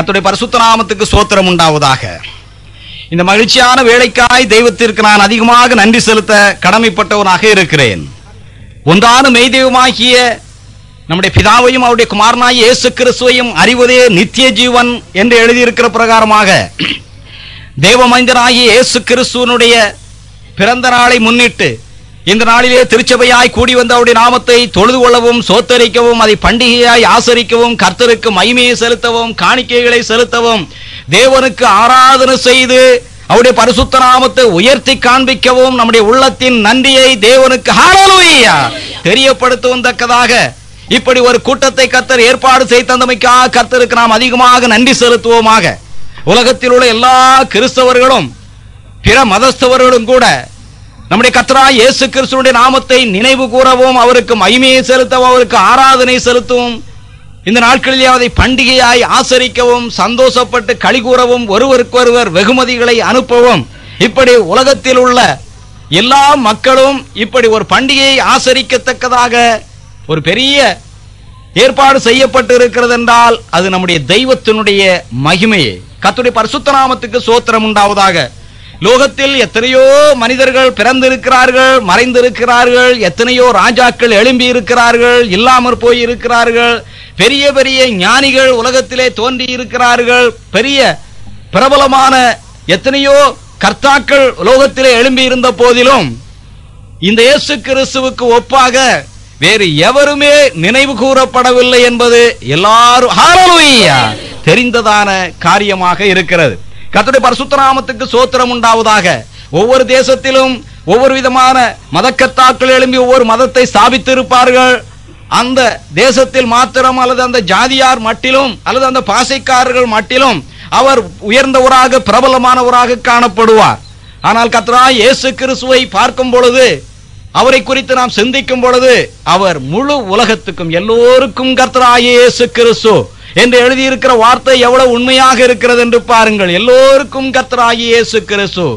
கர்த்தருடைய பரிசுத்த நாமத்துக்கு சோத்திரம் உண்டாவதாக. இந்த மகிழ்ச்சியான வேலைக்காய் தெய்வத்திற்கு நான் அதிகமாக நன்றி செலுத்த கடமைப்பட்டவனாக இருக்கிறேன். ஒன்றான மெய்தெய்வமாகிய நம்முடைய பிதாவையும் அவருடைய குமாரனாய் இயேசு கிறிஸ்துவையும் அறிவதே நித்திய ஜீவன் என்று எழுதியிருக்கிற பிரகாரமாக தேவ மனிதனாகிய இயேசு கிறிஸ்துவனுடைய பிறந்த நாளை முன்னிட்டு இந்த நாளிலே திருச்சபையாய் கூடி வந்த அவருடைய நாமத்தை தொழுது கொள்ளவும் சோத்தரிக்கவும் அதை பண்டிகையாய் ஆசரிக்கவும் கர்த்தருக்கு மகிமையை செலுத்தவும் காணிக்கைகளை செலுத்தவும் தேவனுக்கு ஆராதனை செய்து அவருடைய பரிசுத்த நாமத்தை உயர்த்தி காண்பிக்கவும் நம்முடைய உள்ளத்தின் நன்றியை தேவனுக்கு ஹalleluya தெரியப்படுத்தவும் தக்கதாக இப்படி ஒரு கூட்டத்தை கர்த்தர் ஏற்பாடு செய்து தந்தமைக்காக கர்த்தருக்கு நாம் அதிகமாக நன்றி செலுத்துவோமாக. உலகத்தில் உள்ள எல்லா கிறிஸ்தவர்களும் பிற மதஸ்தவர்களும் கூட நம்முடைய கத்ரா இயேசு கிறிஸ்துவனுடைய நாமத்தை நினைவு கூறவும் அவருக்கு மகிமையை செலுத்தவும் அவருக்கு ஆராதனை செலுத்தவும் இந்த நாட்களிலே அதை பண்டிகையாய் ஆசரிக்கவும் சந்தோஷப்பட்டு களி கூறவும் ஒருவருக்கொருவர் வெகுமதிகளை அனுப்பவும் இப்படி உலகத்தில் உள்ள எல்லா மக்களும் இப்படி ஒரு பண்டிகையை ஆசரிக்கத்தக்கதாக ஒரு பெரிய ஏற்பாடு செய்யப்பட்டு இருக்கிறது என்றால் அது நம்முடைய தெய்வத்தினுடைய மகிமையே. கத்துடைய பரிசுத்த நாமத்துக்கு சோத்திரம் உண்டாவதாக லோகத்தில் எத்தனையோ மனிதர்கள் பிறந்திருக்கிறார்கள் மறைந்திருக்கிறார்கள் எத்தனையோ ராஜாக்கள் எழும்பி இருக்கிறார்கள் இல்லாமற் போய் இருக்கிறார்கள் பெரிய பெரிய ஞானிகள் உலகத்திலே தோன்றி இருக்கிறார்கள் பெரிய பிரபலமான எத்தனையோ கர்த்தாக்கள் லோகத்திலே எழும்பி இருந்த போதிலும் இந்த இயேசு கிறிஸ்துவுக்கு ஒப்பாக வேறு எவருமே நினைவு கூறப்படவில்லை என்பது எல்லாரும் தெரிந்ததான காரியமாக இருக்கிறது. கத்துடைய பரசுத்தராமத்துக்கு சோத்திரம் உண்டாவதாக. ஒவ்வொரு தேசத்திலும் ஒவ்வொரு விதமான மதக்கத்தாக்கள் எழும்பி ஒவ்வொரு மதத்தை ஸ்தாபித்திருப்பார்கள். அந்த தேசத்தில் மாத்திரம் அல்லது அந்த ஜாதியார் மட்டிலும் அல்லது அந்த பாசைக்காரர்கள் மட்டிலும் அவர் உயர்ந்தவராக பிரபலமானவராக காணப்படுவார். ஆனால் கத்ரா இயேசு கிறிஸ்துவை பார்க்கும் பொழுது அவரை குறித்து நாம் சிந்திக்கும் பொழுது அவர் முழு உலகத்துக்கும் எல்லோருக்கும் கர்த்தராய இயேசு கிறிஸ்து. என்று எழுதியிருக்கிற வார்த்தை எவ்வளவு உண்மையாக இருக்கிறது என்று பாருங்கள். எல்லோருக்கும் கர்த்தராகி இயேசு கிறிஸ்து.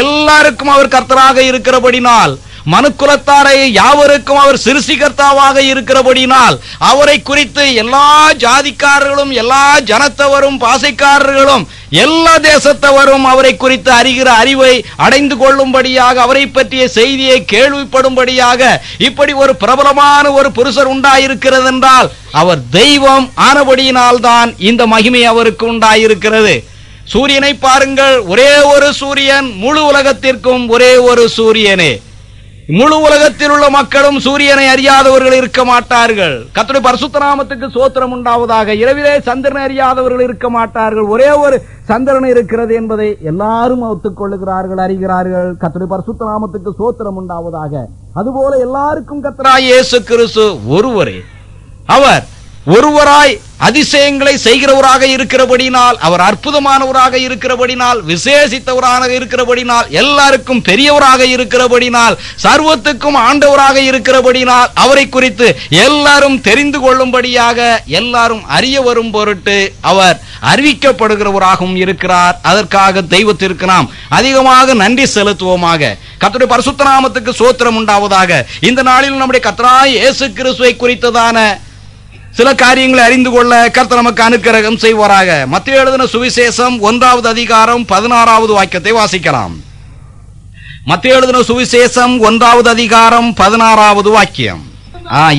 எல்லாருக்கும் அவர் கர்த்தராக இருக்கிறபடினால் மனுக்குலத்தாரை யாவருக்கும் அவர் சிறுசிகர்த்தாவாக இருக்கிறபடினால் அவரை குறித்து எல்லா ஜாதிக்காரர்களும் எல்லா ஜனத்தவரும் பாசைக்காரர்களும் எல்லா தேசத்தவரும் அவரை குறித்து அறிகிற அறிவை அடைந்து கொள்ளும்படியாக அவரை பற்றிய செய்தியை கேள்விப்படும்படியாக இப்படி ஒரு பிரபலமான ஒரு புருஷர் உண்டாயிருக்கிறது என்றால் அவர் தெய்வம் ஆனபடியினால் தான் இந்த மகிமை அவருக்கு உண்டாயிருக்கிறது. சூரியனை பாருங்கள் ஒரே ஒரு சூரியன் முழு உலகத்திற்கும் ஒரே ஒரு சூரியனே. முழு உலகத்தில் உள்ள மக்களும் சூரியனை அறியாதவர்கள் இருக்க மாட்டார்கள். கத்துடைய பரசுத்தராமத்துக்கு சோத்திரம் உண்டாவதாக. இரவிலே சந்திரனை அறியாதவர்கள் இருக்க மாட்டார்கள். ஒரே ஒரு சந்திரன் இருக்கிறது என்பதை எல்லாரும் ஒத்துக்கொள்ளுகிறார்கள் அறிகிறார்கள். கத்துடைய பரசுத்தராமத்துக்கு சோத்திரம் உண்டாவதாக. அதுபோல எல்லாருக்கும் கர்த்தராய் இயேசு கிறிஸ்து ஒருவரே. அவர் ஒருவராய் அதிசயங்களை செய்கிறவராக இருக்கிறபடினால் அவர் அற்புதமானவராக இருக்கிறபடினால் விசேஷித்தவராக இருக்கிறபடினால் எல்லாருக்கும் பெரியவராக இருக்கிறபடினால் சர்வத்துக்கும் ஆண்டவராக இருக்கிறபடினால் அவரை குறித்து எல்லாரும் தெரிந்து கொள்ளும்படியாக எல்லாரும் அறிய வரும் பொருட்டு அவர் அறிவிக்கப்படுகிறவராகவும் இருக்கிறார். அதற்காக தெய்வத்திற்கு நாம் அதிகமாக நன்றி செலுத்துவோமாக. கர்த்தருடைய பரிசுத்த நாமத்துக்கு சோத்திரம் உண்டாவதாக. இந்த நாளில் நம்முடைய கத்தராய் இயேசு கிறிஸ்துவை குறித்ததான சில காரியங்களை அறிந்து கொள்ள கர்த்த நமக்கு அனுக்கிரகம் செய்வாராக. மத்திய எழுதின சுவிசேஷம் ஒன்றாவது அதிகாரம் பதினாறாவது வாக்கியத்தை வாசிக்கலாம். மத்திய எழுதின சுவிசேஷம் ஒன்றாவது அதிகாரம் பதினாறாவது வாக்கியம்.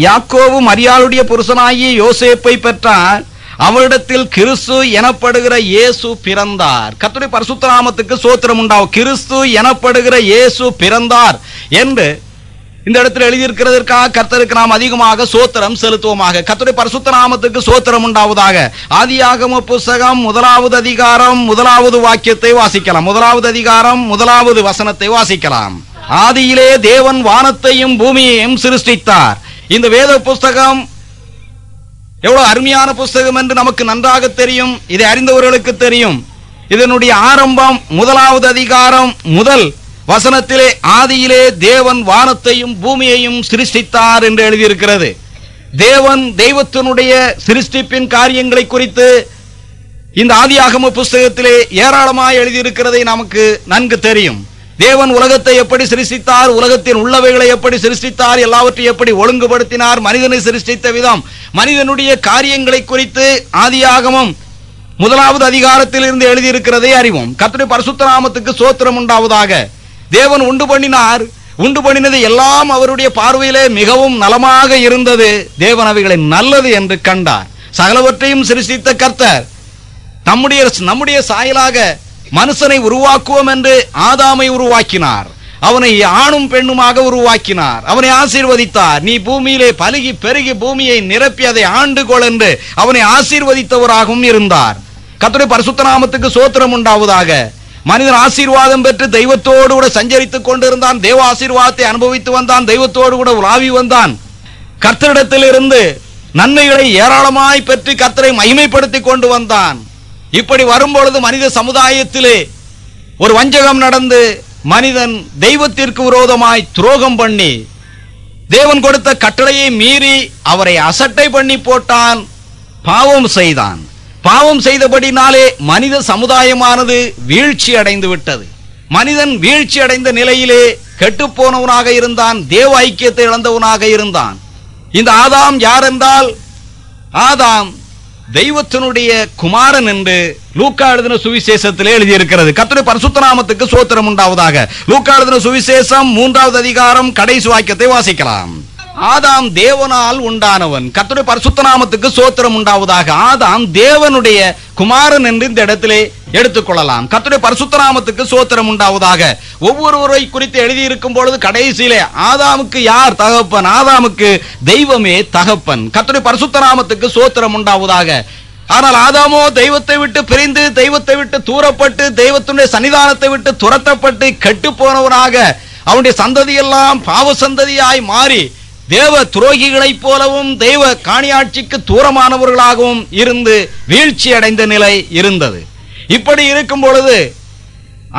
யாக்கோவு மரியாளுடைய புருஷனாகி யோசேப்பை பெற்றார். அவரிடத்தில் கிறிஸ்து எனப்படுகிற இயேசு பிறந்தார். கத்துடைய பரிசுத்த நாமத்துக்கு சோத்திரம் உண்டாகும். கிறிஸ்து எனப்படுகிற இயேசு பிறந்தார் என்று இந்த இடத்தில் எழுதியிருக்கிறதற்காக கர்த்தருக்கு நாம் அதிகமாக சோத்திரம் செலுத்துவோமாக. கர்த்தருடைய பரிசுத்த நாமத்துக்கு சோத்திரம் உண்டாவதாக. ஆதியாகம புஸ்தகம் முதலாவது அதிகாரம் முதலாவது வாக்கியத்தை வாசிக்கலாம். முதலாவது அதிகாரம் முதலாவது வசனத்தை வாசிக்கலாம். ஆதியிலே தேவன் வானத்தையும் பூமியையும் சிருஷ்டித்தார். இந்த வேத புஸ்தகம் எவ்வளவு அருமையான புஸ்தகம் என்று நமக்கு நன்றாக தெரியும். இதை அறிந்தவர்களுக்கு தெரியும். இதனுடைய ஆரம்பம் முதலாவது அதிகாரம் முதல் வசனத்திலே ஆதியிலே தேவன் வானத்தையும் பூமியையும் சிருஷ்டித்தார் என்று எழுதியிருக்கிறது. தேவன் தெய்வத்தினுடைய சிருஷ்டிப்பின் காரியங்களை குறித்து இந்த ஆதியாகம புஸ்தகத்திலே ஏராளமாக எழுதியிருக்கிறதை நமக்கு நன்கு தெரியும். தேவன் உலகத்தை எப்படி சிருஷ்டித்தார் உலகத்தின் உள்ளவைகளை எப்படி சிருஷ்டித்தார் எல்லாவற்றையும் எப்படி ஒழுங்குபடுத்தினார் மனிதனை சிருஷ்டித்த விதம் மனிதனுடைய காரியங்களை குறித்து ஆதியாகமம் முதலாவது அதிகாரத்தில் இருந்து எழுதியிருக்கிறதை அறிவோம். கர்த்தருடைய பரசுத்தராமத்துக்கு சோத்திரம் உண்டாவதாக. தேவன் உண்டு பண்ணினார். உண்டு பண்ணினது எல்லாம் அவருடைய பார்வையிலே மிகவும் நலமாக இருந்தது. தேவன் அவைகளை நல்லது என்று கண்டார். சகலவற்றையும் சிருஷ்டித்த கர்த்தர். நம்முடைய நம்முடைய சாயலாக மனுஷனை உருவாக்குவோம் என்று ஆதாமை உருவாக்கினார். அவனை ஆணும் பெண்ணுமாக உருவாக்கினார். அவனை ஆசீர்வதித்தார். நீ பூமியிலே பலுகி பெருகி பூமியை நிரப்பி அதை ஆண்டு கொள் என்று அவனை ஆசீர்வதித்தவராகவும் இருந்தார். கத்துடைய பரிசுத்த நாமத்துக்கு சோத்திரம் உண்டாவதாக. மனிதன் ஆசீர்வாதம் பெற்று தெய்வத்தோடு கூட சஞ்சரித்துக் கொண்டிருந்தான். தேவ ஆசீர்வாதத்தை அனுபவித்து வந்தான். தெய்வத்தோடு கூட உலாவி வந்தான். கர்த்தரிடத்திலிருந்து நன்மைகளை ஏராளமாய் பெற்று கர்த்தரை மகிமைப்படுத்தி கொண்டு வந்தான். இப்படி வரும்பொழுது மனித சமுதாயத்திலே ஒரு வஞ்சகம் நடந்து மனிதன் தெய்வத்திற்கு விரோதமாய் துரோகம் பண்ணி தேவன் கொடுத்த கட்டளையை மீறி அவரை அசட்டை பண்ணி போட்டான் பாவம் செய்தான். பாவம் செய்தபடினாலே மனித சமுதாயமானது வீழ்ச்சி அடைந்து விட்டது. மனிதன் வீழ்ச்சி அடைந்த நிலையிலே கெட்டுப்போனவனாக இருந்தான் தேவ ஐக்கியத்தை இழந்தவனாக இருந்தான். இந்த ஆதாம் யார் என்றால் ஆதாம் தெய்வத்தினுடைய குமாரன் என்று லூக்கா எழுதின சுவிசேஷத்திலே எழுதியிருக்கிறது. கர்த்தருடைய பரிசுத்தநாமத்துக்கு சோத்திரம் உண்டாவதாக. லூக்கா எழுதின சுவிசேஷம் மூன்றாவது அதிகாரம் கடைசி வாக்கியத்தை வாசிக்கலாம். ஆதாம் தேவனால் உண்டானவன். கத்துடைய பரிசுத்த நாமத்துக்கு சோத்திரம் உண்டாவதாக ஆதாம் தேவனுடைய குமாரன் என்று இந்த இடத்திலே எடுத்துக்கொள்ளலாம். கத்துடைய பரிசுத்த நாமத்துக்கு சோத்திரம் உண்டாவதாக. ஒவ்வொருவரை குறித்து எழுதியிருக்கும் பொழுது கடைசியிலே ஆதாமுக்கு யார் தகப்பன்? ஆதாமுக்கு தெய்வமே தகப்பன். கத்துடைய பரிசுத்த நாமத்துக்கு சோத்திரம் உண்டாவதாக. ஆனால் ஆதாமோ தெய்வத்தை விட்டு பிரிந்து தெய்வத்தை விட்டு தூரப்பட்டு தெய்வத்தினுடைய சன்னிதானத்தை விட்டு துரத்தப்பட்டு கெட்டு போனவனாக அவனுடைய சந்ததியெல்லாம் பாவ சந்ததியாய் மாறி தேவ துரோகிகளைப் போலவும் தெய்வ காணியாட்சிக்கு தூரமானவர்களாகவும் இருந்து வீழ்ச்சி அடைந்த நிலை இருந்தது. இப்படி இருக்கும் பொழுது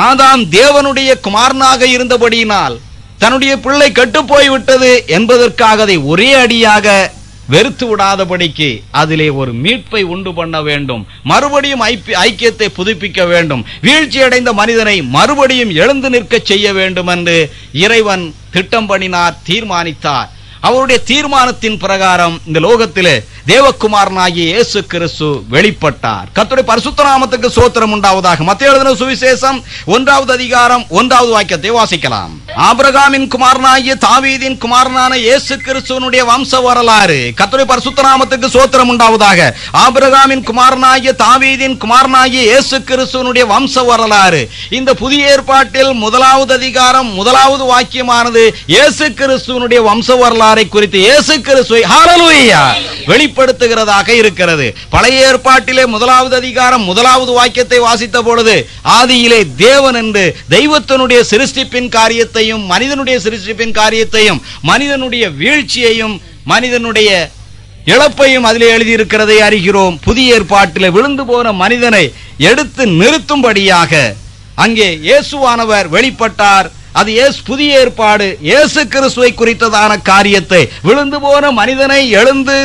ஆதாம் தேவனுடைய குமாரனாக இருந்தபடியினால் தன்னுடைய பிள்ளை கெட்டுப்போய் விட்டது என்பதற்காக அதை ஒரே அடியாக வெறுத்து விடாதபடிக்கு அதிலே ஒரு மீட்பை உண்டு பண்ண வேண்டும். மறுபடியும் ஐக்கியத்தை புதுப்பிக்க வேண்டும். வீழ்ச்சி அடைந்த மனிதனை மறுபடியும் எழுந்து நிற்கச் செய்ய வேண்டும் என்று இறைவன் திட்டம் பண்ணினார் தீர்மானித்தார். அவருடைய தீர்மானத்தின் பிரகாரம் இந்த லோகத்திலே தேவகுமாரனாகிய இயேசு கிறிஸ்து வெளிப்பட்டார். கத்துடைய பரிசுத்த நாமத்துக்கு சோத்திரம் உண்டாவதாக. மத்திய எழுதின சுவிசேஷம் ஒன்றாவது அதிகாரம் ஒன்றாவது வாக்கியத்தை வாசிக்கலாம். ஆபிரகாமின் குமாரனாகிய தாவீதின் குமாரனான இயேசு கிறிஸ்துவனுடைய வம்ச வரலாறு. கத்துரை பரிசுத்தராமத்துக்கு சோத்திரம் உண்டாவதாக. ஆபிரகாமின் குமாரனாகிய தாவீதின் குமாரனாகிய இயேசு கிறிஸ்துவனுடைய வம்ச வரலாறு. இந்த புதிய ஏற்பாட்டில் முதலாவது அதிகாரம் முதலாவது வாக்கியமானது இயேசு கிறிஸ்துவனுடைய வம்ச வரலாறை குறித்து. இயேசு கிறிஸ்துவை ஹாலலூயா வெளிப்படுத்துகிறதாக இருக்கிறது. பழைய ஏற்பாட்டிலே முதலாவது அதிகாரம் முதலாவது வாக்கியத்தை வாசித்த பொழுது ஆதியிலே தேவன் என்று தெய்வத்தினுடைய சிருஷ்டிப்பின் காரியத்தையும் மனிதனுடைய சிருஷ்டிப்பின் காரியத்தையும் மனிதனுடைய வீழ்ச்சியையும் மனிதனுடைய இழப்பையும் அதிலே எழுதியிருக்கிறதை அறிகிறோம். புதிய ஏற்பாட்டில் விழுந்து போன மனிதனை எடுத்து நிறுத்தும்படியாக அங்கே இயேசுவானவர் வெளிப்பட்டார். அது ஏசு புதிய ஏற்பாடு. இயேசு கிறிஸ்துவை குறித்ததான காரியத்தை. விழுந்து போன மனிதனை எழுந்து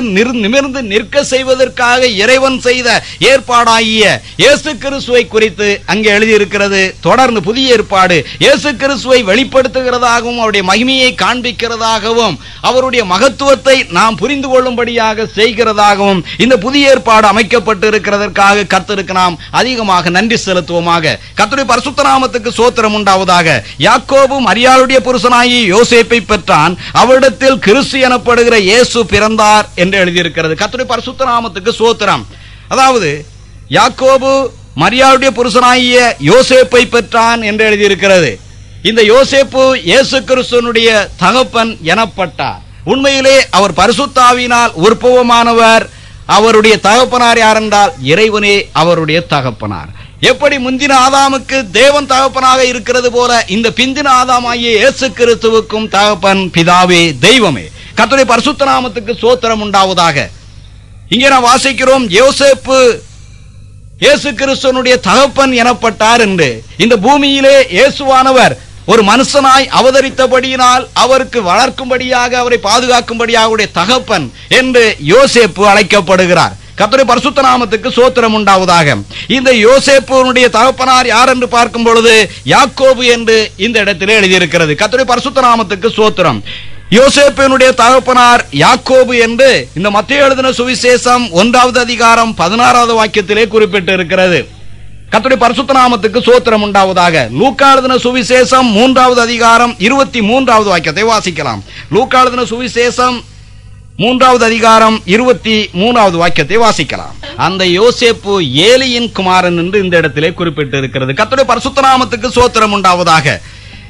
நிமிர்ந்து நிற்க செய்வதற்காக இறைவன் செய்த ஏற்பாடாகிய இயேசு கிறிஸ்துவை குறித்து அங்கே எழுதியிருக்கிறது. தொடர்ந்து புதிய ஏற்பாடு. இயேசு கிறிஸ்துவை வெளிப்படுத்துகிறதாகவும் அவருடைய மகிமையை காண்பிக்கிறதாகவும் அவருடைய மகத்துவத்தை நாம் புரிந்து கொள்ளும்படியாக செய்கிறதாகவும் இந்த புதிய ஏற்பாடு அமைக்கப்பட்டு இருக்கிறதற்காக கத்திருக்கு நாம் அதிகமாக நன்றி செலுத்துவோமாக. கர்த்தருடைய பரிசுத்த நாமத்துக்கு சோத்திரம் உண்டாவதாக. யாக்கோ யாக்கோபு மரியாளுடைய புருஷனாகி யோசேப்பை பெற்றான். அவரிடத்தில் கிறிஸ்து எனப்படுகிற இயேசு பிறந்தார் என்று எழுதியிருக்கிறது. கத்துடைய பரிசுத்த நாமத்துக்கு சோத்திரம் அதாவது யாக்கோபு மரியாளுடைய புருஷனாகிய யோசேப்பை பெற்றான் என்று எழுதியிருக்கிறது. இந்த யோசேப்பு இயேசு கிறிஸ்துவனுடைய தகப்பன் எனப்பட்டார். உண்மையிலே அவர் பரிசுத்தாவினால் உற்பவமானவர். அவருடைய தகப்பனார் யார் என்றால் இறைவனே அவருடைய தகப்பனார். எப்படி முந்தின ஆதாமுக்கு தேவன் தகப்பனாக இருக்கிறது போல இந்த பிந்தின ஆதாமாகிய இயேசு கிறிஸ்துவுக்கும் தகப்பன் பிதாவே தெய்வமே. கர்த்தருடைய பரிசுத்த நாமத்துக்கு சோத்திரம் உண்டாவதாக. இங்கே நாம் வாசிக்கிறோம் யோசேப்பு இயேசு கிறிஸ்துவனுடைய தகப்பன் எனப்பட்டார் என்று. இந்த பூமியிலே இயேசுவானவர் ஒரு மனுஷனாய் அவதரித்தபடியினால் அவருக்கு வளர்க்கும்படியாக அவரை பாதுகாக்கும்படியாக தகப்பன் என்று யோசேப்பு அழைக்கப்படுகிறார். கர்த்தருடைய பரிசுத்த நாமத்துக்கு சோத்திரம் உண்டாவதாக. இந்த யோசேப்புனுடைய தகப்பனார் யார் என்று பார்க்கும் பொழுது யாக்கோபு என்று இந்த இடத்திலே எழுதியிருக்கிறது. கர்த்தருடைய பரிசுத்த நாமத்துக்கு சோத்திரம். யோசேப்பினுடைய தகப்பனார் யாக்கோபு என்று இந்த மத்திய எழுதின சுவிசேஷம் ஒன்றாவது அதிகாரம் பதினாறாவது வாக்கியத்திலே குறிப்பிட்டு இருக்கிறது கத்துடைய பரிசுத்த நாமத்துக்கு சோத்திரம் உண்டாவதாக. லூக்காழுதின சுவிசேஷம் மூன்றாவது அதிகாரம் இருபத்தி மூன்றாவது வாக்கியத்தை வாசிக்கலாம். லூக்காழுதின சுவிசேஷம் மூன்றாவது அதிகாரம் இருபத்தி மூணாவது வாக்கியத்தை வாசிக்கலாம். அந்த யோசேப்பு ஏலியின் குமாரன் என்று இந்த இடத்திலே குறிப்பிட்டு இருக்கிறது கர்த்தருடைய பரசுத்தநாமத்துக்கு சோத்திரம் உண்டாவதாக.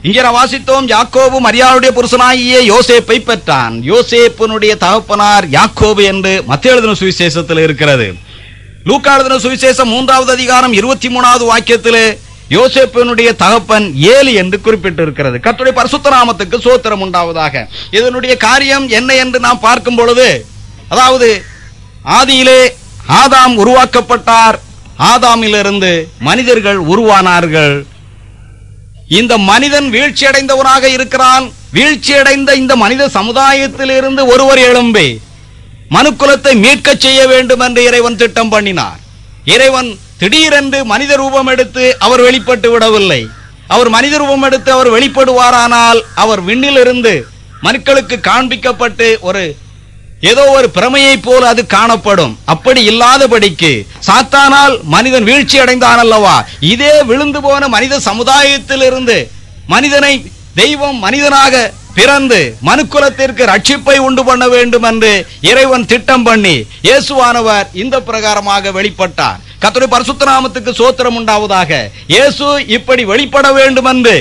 இங்கே நான் வாசித்தோம் யாக்கோபு மரியாளுடைய புருஷனாகிய யோசேப்பை பெற்றான். யோசேப்பினுடைய தகப்பனார் யாக்கோபு என்று மத்திய எழுதின சுவிசேஷத்தில் இருக்கிறது. லூக்கா எழுதின சுவிசேஷம் மூன்றாவது அதிகாரம் இருபத்தி மூணாவது வாக்கியத்திலே யோசேப்பினுடைய தகப்பன் ஏழு என்று குறிப்பிட்டு இருக்கிறது கத்துடைய நாமத்துக்கு சோத்திரம் உண்டாவதாக. இதனுடைய காரியம் என்ன என்று நாம் பார்க்கும் பொழுது அதாவது ஆதியிலே ஆதாம் உருவாக்கப்பட்டார். ஆதாமிலிருந்து மனிதர்கள் உருவானார்கள். இந்த மனிதன் வீழ்ச்சியடைந்தவனாக இருக்கிறான். வீழ்ச்சியடைந்த இந்த மனித சமுதாயத்திலிருந்து ஒருவர் எழும்பி மனுக்குலத்தை மீட்கச் செய்ய வேண்டும் என்று இறைவன் திட்டம் பண்ணினார். இறைவன் திடீரென்று மனித ரூபம் எடுத்து அவர் வெளிப்பட்டு விடவில்லை. அவர் மனித ரூபம் எடுத்து அவர் வெளிப்படுவாரானால் அவர் விண்ணிலிருந்து மனுக்களுக்கு காண்பிக்கப்பட்டு ஒரு ஏதோ ஒரு பிரமையை போல் அது காணப்படும். அப்படி இல்லாதபடிக்கு சாத்தானால் மனிதன் வீழ்ச்சி அடைந்தான் அல்லவா இதே விழுந்து போன மனித சமுதாயத்திலிருந்து மனிதனை தெய்வம் மனிதனாக பிறந்து மனுக்குலத்திற்கு ரட்சிப்பை உண்டு பண்ண வேண்டும் என்று இறைவன் திட்டம் பண்ணி இயேசுவானவர் இந்த பிரகாரமாக வெளிப்பட்டார். கர்த்தருடைய பரிசுத்தநாமத்துக்கு சோத்திரம் உண்டாவதாக. இயேசு இப்படி வெளிப்பட வேண்டும் என்று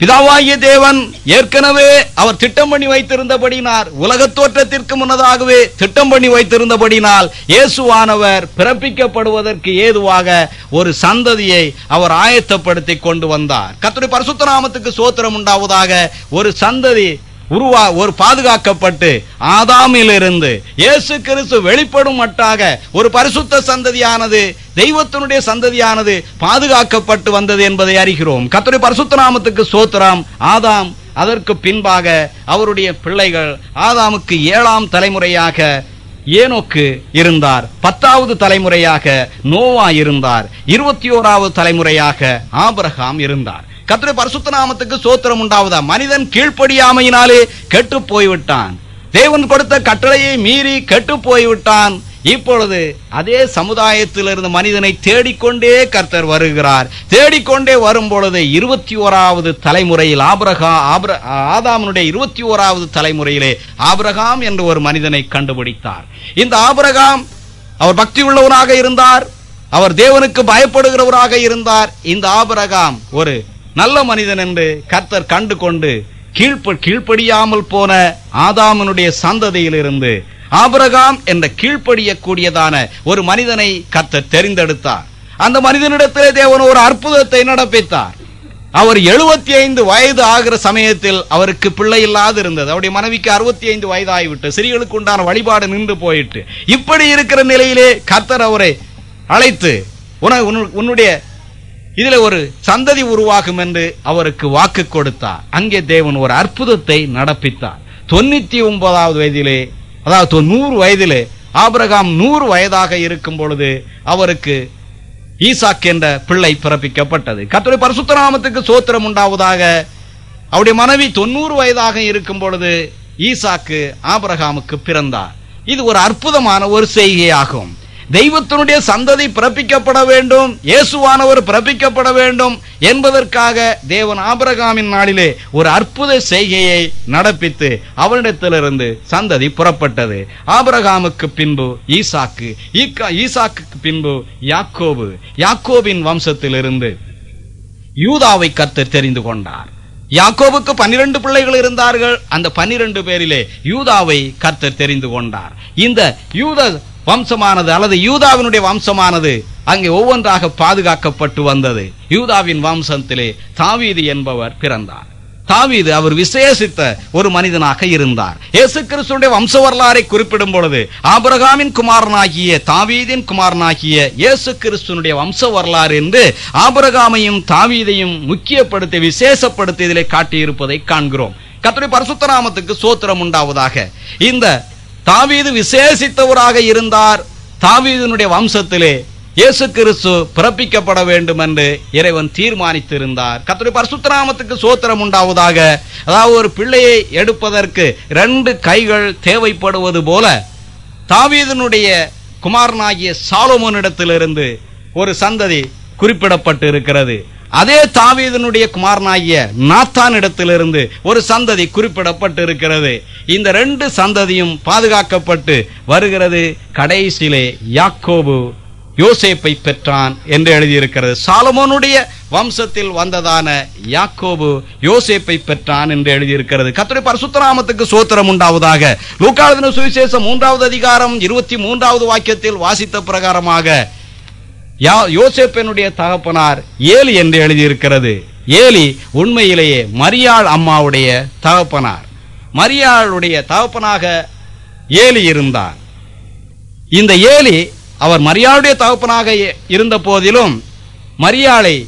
பிதாவாகிய தேவன் ஏற்கனவே அவர் திட்டம் பண்ணி வைத்திருந்தபடினார் உலகத் தோற்றத்திற்கு முன்னதாகவே திட்டம் பண்ணி வைத்திருந்தபடினால் இயேசுவானவர் பிறப்பிக்கப்படுவதற்கு ஏதுவாக ஒரு சந்ததியை அவர் ஆயத்தப்படுத்தி கொண்டு வந்தார். கர்த்தருடைய பரிசுத்த நாமத்துக்கு சோத்திரம் உண்டாவதாக ஒரு சந்ததி உருவா ஒரு பாதுகாக்கப்பட்டு ஆதாமிலிருந்து இயேசு கிறிஸ்து வெளிப்படும் மட்டாக ஒரு பரிசுத்த சந்ததியானது தெய்வத்தினுடைய சந்ததியானது பாதுகாக்கப்பட்டு வந்தது என்பதை அறிகிறோம். கர்த்தருடைய பரிசுத்த நாமத்துக்கு சோத்திரம் ஆதாம் அதற்கு பின்பாக அவருடைய பிள்ளைகள் ஆதாமுக்கு ஏழாம் தலைமுறையாக ஏனோக்கு இருந்தார். பத்தாவது தலைமுறையாக நோவா இருந்தார். இருபத்தி ஓராவது தலைமுறையாக ஆபரகாம் இருந்தார். கத்திர பரிசுத்த நாமத்துக்கு சோத்திரம் உண்டாவதா? மனிதன் கீழ்ப்படியாமையினாலே கெட்டு போய்விட்டான். தேவன் கொடுத்த கட்டளையை மீறி கெட்டு போய்விட்டான். இப்பொழுது அதே சமுதாயத்திலிருந்து மனிதனை தேடிக்கொண்டே கர்த்தர் வருகிறார். தேடிக்கொண்டே வரும் பொழுது இருபத்தி ஓராவது தலைமுறையில் ஆபரகா ஆபர ஆதாமனுடைய இருபத்தி ஓராவது தலைமுறையிலே ஆபிரகாம் என்று ஒரு மனிதனை கண்டுபிடித்தார். இந்த ஆபிரகாம் அவர் பக்தி உள்ளவராக இருந்தார். அவர் தேவனுக்கு பயப்படுகிறவராக இருந்தார். இந்த ஆபிரகாம் ஒரு நல்ல மனிதன் என்று கர்த்தர் கண்டு கொண்டு கீழ்ப்ப கீழ்ப்படியாமல் போன ஆதாமனுடைய சந்ததியிலிருந்து ஆபரகாம் என்ற கீழ்ப்படியக்கூடியதான ஒரு மனிதனை கர்த்தர் தெரிந்தெடுத்தார். அந்த மனிதனிடத்திலே தேவன் ஒரு அற்புதத்தை நடப்பித்தார். அவர் எழுபத்தி ஐந்து வயது ஆகிற சமயத்தில் அவருக்கு பிள்ளை இல்லாது இருந்தது அவருடைய மனைவிக்கு அறுபத்தி ஐந்து வயது ஆகிவிட்டு சிறிகளுக்கு உண்டான வழிபாடு நின்று போயிட்டு இப்படி இருக்கிற நிலையிலே கர்த்தர் அவரை அழைத்து உன உன்னுடைய இதுல ஒரு சந்ததி உருவாகும் என்று அவருக்கு வாக்கு கொடுத்தார். அங்கே தேவன் ஒரு அற்புதத்தை நடப்பித்தார். தொண்ணூத்தி ஒன்பதாவது வயதிலே அதாவது நூறு வயதிலே ஆபிரகாம் நூறு வயதாக இருக்கும் பொழுது அவருக்கு ஈசாக் என்ற பிள்ளை பிறப்பிக்கப்பட்டது. கர்த்தருடைய பரசுத்தராமத்துக்கு சோத்திரம் உண்டாவதாக அவருடைய மனைவி தொண்ணூறு வயதாக இருக்கும் பொழுது ஈசாக்கு ஆபிரகாமுக்கு பிறந்தார். இது ஒரு அற்புதமான ஒரு செய்கையாகும். தெய்வத்தினுடைய சந்ததி பிறப்பிக்கப்பட வேண்டும் இயேசுவானவர் பிறப்பிக்கப்பட வேண்டும் என்பதற்காக தேவன் ஆபரகாமின் நாளிலே ஒரு அற்புத செய்கையை நடப்பித்து அவனிடத்திலிருந்து சந்ததி புறப்பட்டது. ஆபரகாமுக்கு பின்பு ஈசாக்கு ஈசாக்கு பின்பு யாக்கோபு யாக்கோபின் வம்சத்திலிருந்து யூதாவை கத்து தெரிந்து கொண்டார். யாக்கோபுக்கு பன்னிரண்டு பிள்ளைகள் இருந்தார்கள். அந்த பன்னிரண்டு பேரிலே யூதாவை கர்த்தர் தெரிந்து கொண்டார். இந்த யூத வம்சமானது அல்லது யூதாவினுடைய வம்சமானது அங்கே ஒவ்வொன்றாக பாதுகாக்கப்பட்டு வந்தது. யூதாவின் வம்சத்திலே தாவீது என்பவர் பிறந்தார். தாவீது அவர் விசேஷித்த ஒரு மனிதனாக இருந்தார். இயேசு கிறிஸ்துடைய வம்ச வரலாறை குறிப்பிடும் பொழுது ஆபரகாமின் குமாரனாகிய தாவீதின் குமாரனாகிய இயேசு கிறிஸ்துனுடைய வம்ச வரலாறு என்று ஆபரகாமையும் தாவீதையும் முக்கியப்படுத்தி விசேஷப்படுத்தி இதிலே காட்டியிருப்பதை காண்கிறோம். கர்த்தருடைய பரிசுத்த நாமத்துக்கு சோத்திரம் உண்டாவதாக. இந்த தாவீது விசேஷித்தவராக இருந்தார். தாவீதனுடைய வம்சத்திலே இயேசு கிறிஸ்து பிறப்பிக்கப்பட வேண்டும் என்று இறைவன் தீர்மானித்திருந்தார். கத்துடைய பரசுத்தராமத்துக்கு சோத்திரம் உண்டாவதாக அதாவது ஒரு பிள்ளையை எடுப்பதற்கு ரெண்டு கைகள் தேவைப்படுவது போல தாவீதனுடைய குமாரனாகிய சாலோமோனிடத்திலிருந்து ஒரு சந்ததி குறிப்பிடப்பட்டு இருக்கிறது அதே தாவீதனுடைய குமாரனாகிய நாத்தான் இடத்திலிருந்து ஒரு சந்ததி குறிப்பிடப்பட்டு இருக்கிறது இந்த ரெண்டு சந்ததியும் பாதுகாக்கப்பட்டு வருகிறது. கடைசியிலே யாக்கோபு யோசேப்பை பெற்றான் என்று எழுதியிருக்கிறது. சாலமோனுடைய வம்சத்தில் வந்ததான யாக்கோபு யோசேப்பை பெற்றான் என்று எழுதியிருக்கிறது. கத்துடைய பரசுத்தராமத்துக்கு சோத்திரம் உண்டாவதாக. லூக்காளதின சுவிசேஷம் மூன்றாவது அதிகாரம் இருபத்தி மூன்றாவது வாக்கியத்தில் வாசித்த பிரகாரமாக யா- யோசேப்பினுடைய தகப்பனார் ஏலி என்று எழுதியிருக்கிறது. ஏலி உண்மையிலேயே மரியாள் அம்மாவுடைய தகப்பனார். மரியாளுடைய தகப்பனாக ஏலி இருந்தார் இந்த ஏலி அவர் மரியாளுடைய தகப்பனாக இருந்த போதிலும் மரியாளை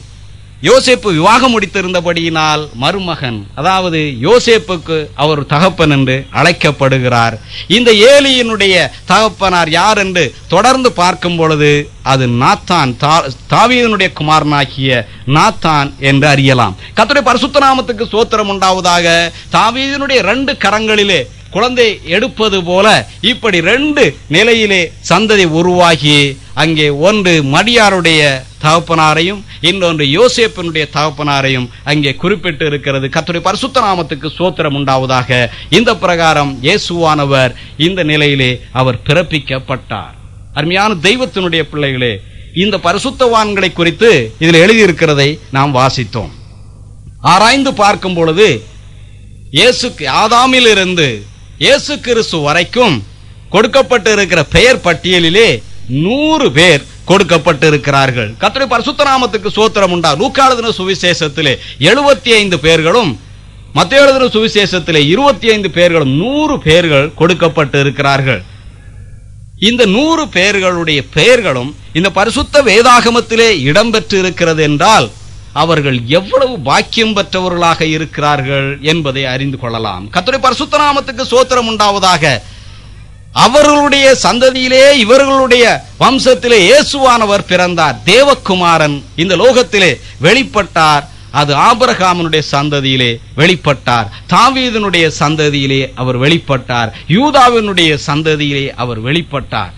யோசேப்பு விவாகம் முடித்திருந்தபடியினால் மருமகன் அதாவது யோசேப்புக்கு அவர் தகப்பன் என்று அழைக்கப்படுகிறார். இந்த ஏலியினுடைய தகப்பனார் யார் என்று தொடர்ந்து பார்க்கும் பொழுது அது நாத்தான் தா- தாவீதனுடைய குமாரனாகிய நாத்தான் என்று அறியலாம். கத்துடைய பரிசுத்த நாமத்துக்கு சோத்திரம் உண்டாவதாக தாவீதனுடைய ரெண்டு கரங்களிலே குழந்தை எடுப்பது போல இப்படி ரெண்டு நிலையிலே சந்ததி உருவாகி அங்கே ஒன்று மடியாருடைய தகப்பனாரையும் இன்னொன்று யோசேப்பினுடைய தகப்பனாரையும் அங்கே குறிப்பிட்டு இருக்கிறது. கத்துடைய பரிசுத்த நாமத்துக்கு சோத்திரம் உண்டாவதாக. இந்த பிரகாரம் இயேசுவானவர் இந்த நிலையிலே அவர் பிறப்பிக்கப்பட்டார். அருமையான தெய்வத்தினுடைய பிள்ளைகளே இந்த பரிசுத்தவான்களை குறித்து இதில் எழுதியிருக்கிறதை நாம் வாசித்தோம். ஆராய்ந்து பார்க்கும் பொழுது இயேசுக்கு ஆதாமிலிருந்து இயேசு கிறிஸ்து வரைக்கும் கொடுக்கப்பட்டு இருக்கிற பெயர் பட்டியலிலே நூறு பேர் கொடுக்கப்பட்டு இருக்கிறார்கள் கர்த்தருடைய பரிசுத்த நாமத்துக்கு சோத்திரம் உண்டா? லூக்காளுதின சுவிசேஷத்திலே எழுபத்தி ஐந்து பேர்களும் மத்திய எழுதின சுவிசேஷத்திலே இருபத்தி ஐந்து பேர்களும் நூறு பேர்கள் கொடுக்கப்பட்டு இருக்கிறார்கள் இந்த நூறு பேர்களுடைய பெயர்களும் இந்த பரிசுத்த வேதாகமத்திலே இடம்பெற்று இருக்கிறது என்றால் அவர்கள் எவ்வளவு பாக்கியம் பெற்றவர்களாக இருக்கிறார்கள் என்பதை அறிந்து கொள்ளலாம். கத்துரை பரிசுத்தராமத்துக்கு சோத்திரம் உண்டாவதாக. அவர்களுடைய சந்ததியிலே இவர்களுடைய வம்சத்திலே இயேசுவானவர் பிறந்தார். தேவகுமாரன் இந்த லோகத்திலே வெளிப்பட்டார். அது ஆபரகாமனுடைய சந்ததியிலே வெளிப்பட்டார். தாவீதனுடைய சந்ததியிலே அவர் வெளிப்பட்டார். யூதாவினுடைய சந்ததியிலே அவர் வெளிப்பட்டார்.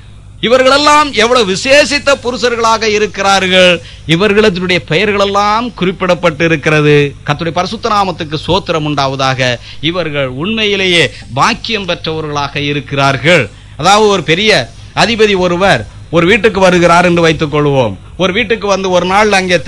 இவர்களெல்லாம் எவ்வளவு விசேஷித்த புருஷர்களாக இருக்கிறார்கள். இவர்களுடைய பெயர்களெல்லாம் குறிப்பிடப்பட்டு இருக்கிறது கத்துடைய பரிசுத்த நாமத்துக்கு சோத்திரம் உண்டாவதாக இவர்கள் உண்மையிலேயே பாக்கியம் பெற்றவர்களாக இருக்கிறார்கள். அதாவது ஒரு பெரிய அதிபதி ஒருவர் ஒரு வீட்டுக்கு வருகிறார் என்று வைத்துக் கொள்வோம். ஒரு வீட்டுக்கு வந்து ஒரு நாள் அங்கே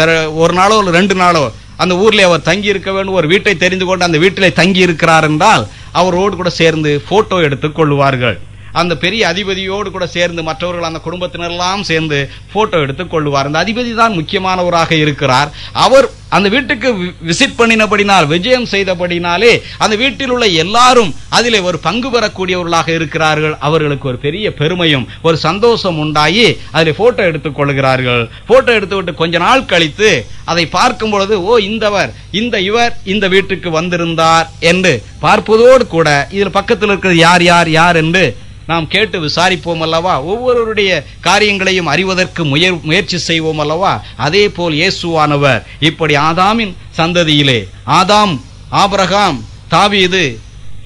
ஒரு நாளோ இல்லை ரெண்டு நாளோ அந்த ஊர்ல அவர் தங்கி இருக்க வேண்டும். ஒரு வீட்டை தெரிந்து கொண்டு அந்த வீட்டிலே தங்கி இருக்கிறார் என்றால் அவரோடு கூட சேர்ந்து போட்டோ எடுத்துக் கொள்வார்கள். அந்த பெரிய அதிபதியோடு கூட சேர்ந்து மற்றவர்கள் அந்த குடும்பத்தினரெல்லாம் சேர்ந்து போட்டோ எடுத்து கொள்வார். அந்த அதிபதி தான் முக்கியமானவராக இருக்கிறார். அவர் அந்த வீட்டுக்கு வி- விசிட் பண்ணினபடினால் விஜயம் செய்தபடினாலே அந்த வீட்டில் உள்ள எல்லாரும் அதிலே ஒரு பங்கு பெறக்கூடியவர்களாக இருக்கிறார்கள். அவர்களுக்கு ஒரு பெரிய பெருமையும் ஒரு சந்தோஷம் உண்டாகி அதில் போட்டோ எடுத்துக் கொள்கிறார்கள். போட்டோ எடுத்துவிட்டு கொஞ்ச நாள் கழித்து அதை பார்க்கும் பொழுது ஓ இந்தவர் இந்த இவர் இந்த வீட்டுக்கு வந்திருந்தார் என்று பார்ப்பதோடு கூட இதில் பக்கத்தில் இருக்கிறது யார் யார் யார் என்று நாம் கேட்டு விசாரிப்போம் அல்லவா? ஒவ்வொருவருடைய காரியங்களையும் அறிவதற்கு முயற் முயற்சி செய்வோம் அல்லவா? அதே போல் இயேசுவானவர். இப்படி ஆதாமின் சந்ததியிலே ஆதாம் ஆபரகாம் தாவீது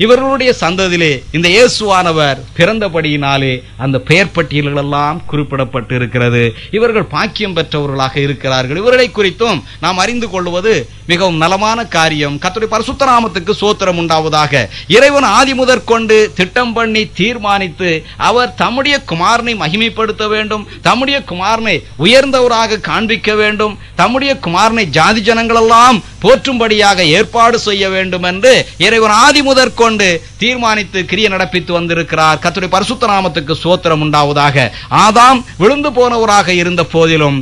இவர்களுடைய சந்ததியிலே இந்த இயேசுவானவர் பிறந்தபடியினாலே அந்த பெயர் பட்டியல்களெல்லாம் குறிப்பிடப்பட்டு இருக்கிறது இவர்கள் பாக்கியம் பெற்றவர்களாக இருக்கிறார்கள். இவர்களை குறித்தும் நாம் அறிந்து கொள்வது மிகவும் நலமான காரியம். கத்துடைய பரிசுத்த நாமத்துக்கு சோத்திரம் உண்டாவதாக. இறைவன் ஆதி முதற்கொண்டு திட்டம் பண்ணி தீர்மானித்து அவர் தம்முடைய குமாரனை மகிமைப்படுத்த வேண்டும். தம்முடைய குமாரனை உயர்ந்தவராக காண்பிக்க வேண்டும். தம்முடைய குமாரனை ஜாதி ஜனங்களெல்லாம் போற்றும்படியாக ஏற்பாடு செய்ய வேண்டும் என்று இறைவன் ஆதி முதற்கொண்டு தீர்மானித்து கிரிய நடப்பித்து வந்திருக்கிறார். கத்துடைய பரிசுத்த நாமத்துக்கு சோத்திரம் உண்டாவதாக. ஆதாம் விழுந்து போனவராக இருந்த போதிலும்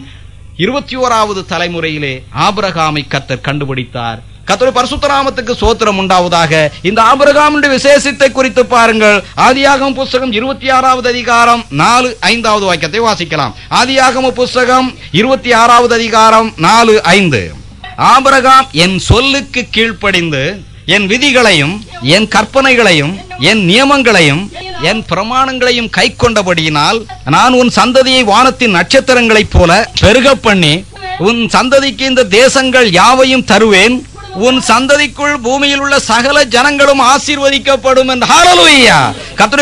இருபத்தி ஓராவது தலைமுறையிலே ஆபிரகாமை கத்தர் கண்டுபிடித்தார். கர்த்தருடைய பரசுத்தராமத்துக்கு சோத்திரம் உண்டாவதாக. இந்த ஆபிரகாமுடைய விசேஷத்தை குறித்து பாருங்கள். ஆதியாகம புஸ்தகம் இருபத்தி ஆறாவது அதிகாரம் நாலு ஐந்தாவது வாக்கியத்தை வாசிக்கலாம். ஆதியாகம புஸ்தகம் இருபத்தி ஆறாவது அதிகாரம் நாலு ஐந்து. ஆபிரகாம் என் சொல்லுக்கு கீழ்ப்படிந்து என் விதிகளையும் என் கற்பனைகளையும் என் நியமங்களையும் என் பிரமாணங்களையும் கை கொண்டபடியினால் நான் உன் சந்ததியை வானத்தின் நட்சத்திரங்களைப் போல பெருக பண்ணி உன் சந்ததிக்கு இந்த தேசங்கள் யாவையும் தருவேன். உன் சந்ததிக்குள் பூமியில் உள்ள சகல ஜனங்களும் ஆசீர்வதிக்கப்படும் என்று.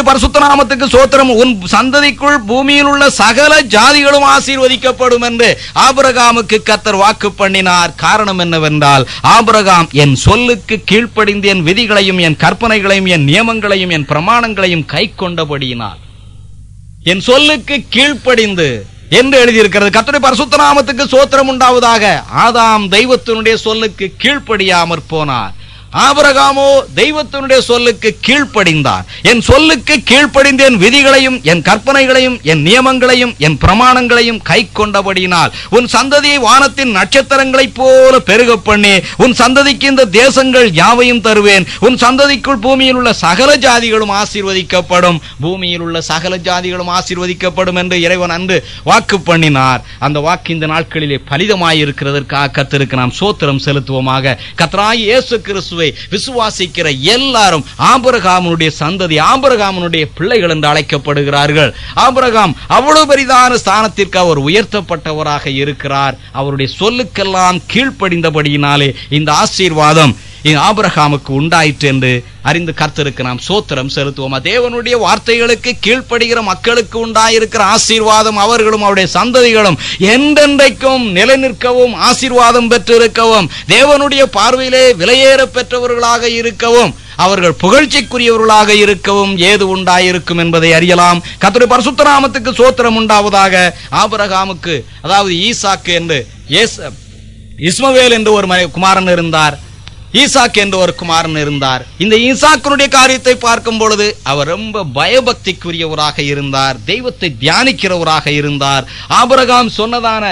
பரிசுத்த நாமத்துக்கு சோத்திரம் உன் சந்ததிக்குள் பூமியில் உள்ள சகல ஜாதிகளும் ஆசீர்வதிக்கப்படும் என்று ஆபிரகாமுக்கு கத்தர் வாக்கு பண்ணினார். காரணம் என்னவென்றால் ஆபிரகாம் என் சொல்லுக்கு கீழ்ப்படிந்து என் விதிகளையும் என் கற்பனைகளையும் என் நியமங்களையும் என் பிரமாணங்களையும் கை கொண்டபடியினார் என் சொல்லுக்கு கீழ்ப்படிந்து என்று எழுதியிருக்கிறது. கத்துடைய பரிசுத்த நாமத்துக்கு சோத்திரம் உண்டாவதாக. ஆதாம் தெய்வத்தினுடைய சொல்லுக்கு கீழ்ப்படியாமற் போனார். ஆபரகாமோ தெய்வத்தினுடைய சொல்லுக்கு கீழ்ப்படிந்தார். என் சொல்லுக்கு கீழ்ப்படிந்து என் விதிகளையும் என் கற்பனைகளையும் என் நியமங்களையும் என் பிரமாணங்களையும் கை கொண்டபடியினால் உன் சந்ததியை வானத்தின் நட்சத்திரங்களைப் போல பெருக பண்ணி உன் சந்ததிக்கு இந்த தேசங்கள் யாவையும் தருவேன். உன் சந்ததிக்குள் பூமியில் உள்ள சகல ஜாதிகளும் ஆசீர்வதிக்கப்படும். பூமியில் உள்ள சகல ஜாதிகளும் ஆசீர்வதிக்கப்படும் என்று இறைவன் அன்று வாக்கு பண்ணினார். அந்த வாக்கு இந்த நாட்களிலே பலிதமாயிருக்கிறதற்காக கத்திருக்கு நாம் சோத்திரம் செலுத்துவோமாக. கத்தராய் இயேசு கிறிஸ்துவை விசுவாசிக்கிற எல்லாரும் ஆபரகாமனுடைய சந்ததி ஆபரகாமனுடைய பிள்ளைகள் என்று அழைக்கப்படுகிறார்கள். ஆபரகாம் அவ்வளவு பெரிதான ஸ்தானத்திற்கு அவர் உயர்த்தப்பட்டவராக இருக்கிறார். அவருடைய சொல்லுக்கெல்லாம் கீழ்ப்படிந்தபடியினாலே இந்த ஆசீர்வாதம் ஆபிரகாமுக்கு உண்டாயிற்று என்று அறிந்து கர்த்தருக்கு நாம் சோத்திரம் செலுத்துவோம். தேவனுடைய வார்த்தைகளுக்கு கீழ்ப்படுகிற மக்களுக்கு உண்டாயிருக்கிற ஆசீர்வாதம் அவர்களும் அவருடைய சந்ததிகளும் என்றென்றைக்கும் நிலை நிற்கவும் ஆசீர்வாதம் பெற்றிருக்கவும் தேவனுடைய பார்வையிலே விலையேற பெற்றவர்களாக இருக்கவும் அவர்கள் புகழ்ச்சிக்குரியவர்களாக இருக்கவும் ஏது உண்டாயிருக்கும் என்பதை அறியலாம். கத்துடைய பரசுத்தராமத்துக்கு சோத்திரம் உண்டாவதாக ஆபரகாமுக்கு அதாவது ஈசாக்கு என்று இஸ்மவேல் என்று ஒரு குமாரன் இருந்தார். ஈசாக் என்று ஒரு குமாரன் இருந்தார். இந்த ஈசாக்கனுடைய காரியத்தை பார்க்கும் பொழுது அவர் ரொம்ப பயபக்திக்குரியவராக இருந்தார் தெய்வத்தை தியானிக்கிறவராக இருந்தார். ஆபரகாம் சொன்னதான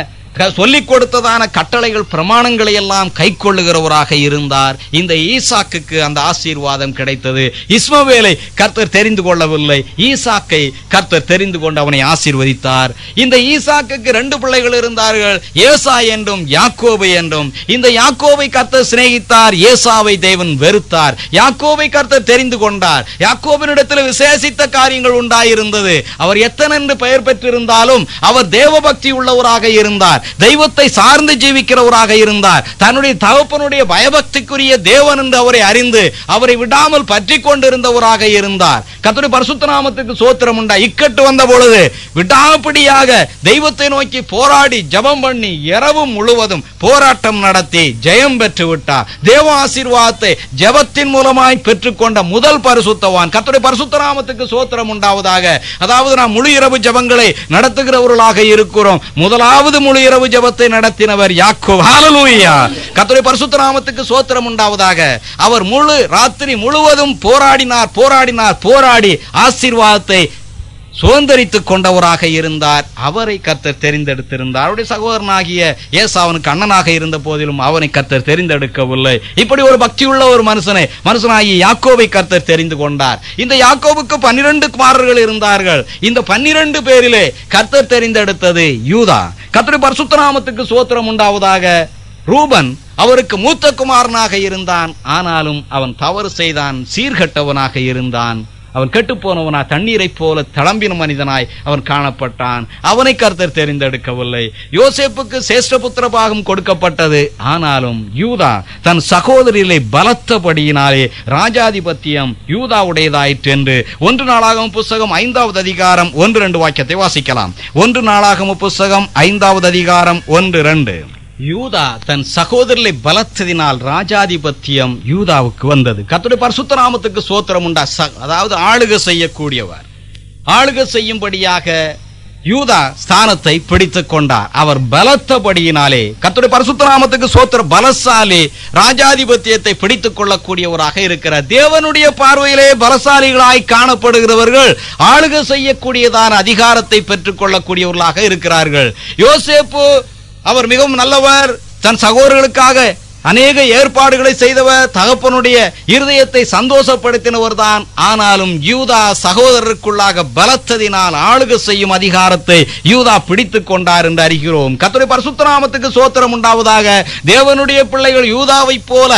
சொல்லிக் கொடுத்ததான கட்டளைகள் பிரமாணங்களை எல்லாம் கை கொள்ளுகிறவராக இருந்தார். இந்த ஈசாக்குக்கு அந்த ஆசீர்வாதம் கிடைத்தது. இஸ்மவேலை கர்த்தர் தெரிந்து கொள்ளவில்லை. ஈசாக்கை கர்த்தர் தெரிந்து கொண்டு அவனை ஆசீர்வதித்தார். இந்த ஈசாக்குக்கு ரெண்டு பிள்ளைகள் இருந்தார்கள். ஏசா என்றும் யாக்கோபு என்றும். இந்த யாக்கோபை கர்த்தர் சிநேகித்தார். ஏசாவை தேவன் வெறுத்தார். யாக்கோபை கர்த்தர் தெரிந்து கொண்டார். யாக்கோபினிடத்தில் விசேஷித்த காரியங்கள் உண்டாயிருந்தது. அவர் எத்தனென்று பெயர் பெற்றிருந்தாலும் அவர் தேவபக்தி உள்ளவராக இருந்தார். தெய்வத்தை சார்ந்து ஜீவிக்கிறவராக இருந்தார். தன்னுடைய தகப்பனுடைய பயபக்திக்குரிய தேவன் என்று அவரை அறிந்து அவரை விடாமல் பற்றி கொண்டிருந்தவராக இருந்தார். கத்துடைய பரிசுத்த நாமத்துக்கு சோத்திரம் உண்டா? இக்கட்டு வந்த பொழுது விடாப்பிடியாக தெய்வத்தை நோக்கி போராடி ஜபம் பண்ணி இரவு முழுவதும் போராட்டம் நடத்தி ஜெயம் பெற்று விட்டார். தேவ ஆசீர்வாதத்தை ஜபத்தின் மூலமாய் பெற்றுக்கொண்ட முதல் பரிசுத்தவான். கத்துடைய பரிசுத்த நாமத்துக்கு சோத்திரம் உண்டாவதாக. அதாவது நாம் முழு இரவு ஜபங்களை நடத்துகிறவர்களாக இருக்கிறோம். முதலாவது முழு இரவு ஜபத்தை நடத்தினவர் யாக்கோ ஹalleluya கர்த்தருடைய பரிசுத்த நாமத்துக்கு சோத்திரம் உண்டாவதாக. அவர் முழு ராத்திரி முழுவதும் போராடினார் போராடினார் போராடி ஆசீர்வாதத்தை சுதந்திரித்துக் கொண்டவராக இருந்தார். அவரை கர்த்தர் தெரிந்தெடுத்திருந்தார். அவருடைய சகோதரனாகிய ஏசு அவனுக்கு அண்ணனாக இருந்த போதிலும் அவனை கர்த்தர் தெரிந்தெடுக்கவில்லை. இப்படி ஒரு பக்தியுள்ள ஒரு மனுஷனை மனுஷனாகிய யாக்கோவை கர்த்தர் தெரிந்து கொண்டார். இந்த யாக்கோவுக்கு பன்னிரண்டு குமாரர்கள் இருந்தார்கள். இந்த பன்னிரண்டு பேரிலே கர்த்தர் தெரிந்தெடுத்தது யூதா. கத்திரி பரிசுத்த நாமத்துக்கு சோத்திரம் உண்டாவதாக. ரூபன் அவருக்கு மூத்த குமாரனாக இருந்தான். ஆனாலும் அவன் தவறு செய்தான் சீர்கெட்டவனாக இருந்தான். அவன் கெட்டுப்போனவனா தண்ணீரைப் போல தளம்பின மனிதனாய் அவன் காணப்பட்டான். அவனை கர்த்தர் தெரிந்தெடுக்கவில்லை. யோசேப்புக்கு சேஷ்டபுத்திர பாகம் கொடுக்கப்பட்டது. ஆனாலும் யூதா தன் சகோதரிகளை பலத்தபடியினாலே ராஜாதிபத்தியம் யூதாவுடையதாயிற்று என்று ஒன்று நாளாகவும் புஸ்தகம் ஐந்தாவது அதிகாரம் ஒன்று ரெண்டு வாக்கியத்தை வாசிக்கலாம். ஒன்று நாளாகவும் புஸ்தகம் ஐந்தாவது அதிகாரம் ஒன்று ரெண்டு. யூதா தன் சகோதரரை பலத்ததினால் ராஜாதிபத்தியம் யூதாவுக்கு வந்தது. கத்துடைய பரிசுத்த நாமத்துக்கு சோத்திரம் உண்டா? ச- அதாவது ஆளுக செய்யக்கூடியவர். ஆளுக செய்யும்படியாக யூதா ஸ்தானத்தை பிடித்துக் கொண்டார். அவர் பலத்தபடியினாலே கத்துடைய பரிசுத்த நாமத்துக்கு சோத்திர பலசாலி ராஜாதிபத்தியத்தை பிடித்துக் கொள்ளக்கூடியவராக இருக்கிறார் தேவனுடைய பார்வையிலே பலசாலிகளாய் காணப்படுகிறவர்கள் ஆளுக செய்யக்கூடியதான அதிகாரத்தை பெற்றுக் கொள்ளக்கூடியவர்களாக இருக்கிறார்கள். யோசேப்பு அவர் மிகவும் நல்லவர். தன் சகோதரர்களுக்காக அநேக ஏற்பாடுகளை செய்தவர் தகப்பனுடைய இருதயத்தை சந்தோஷப்படுத்தினவர் தான். ஆனாலும் யூதா சகோதரருக்குள்ளாக பலத்ததினால் ஆளுக செய்யும் அதிகாரத்தை யூதா பிடித்துக் கொண்டார் என்று அறிகிறோம். கத்துரை பரசுத்தராமத்துக்கு சோத்திரம் உண்டாவதாக தேவனுடைய பிள்ளைகள் யூதாவை போல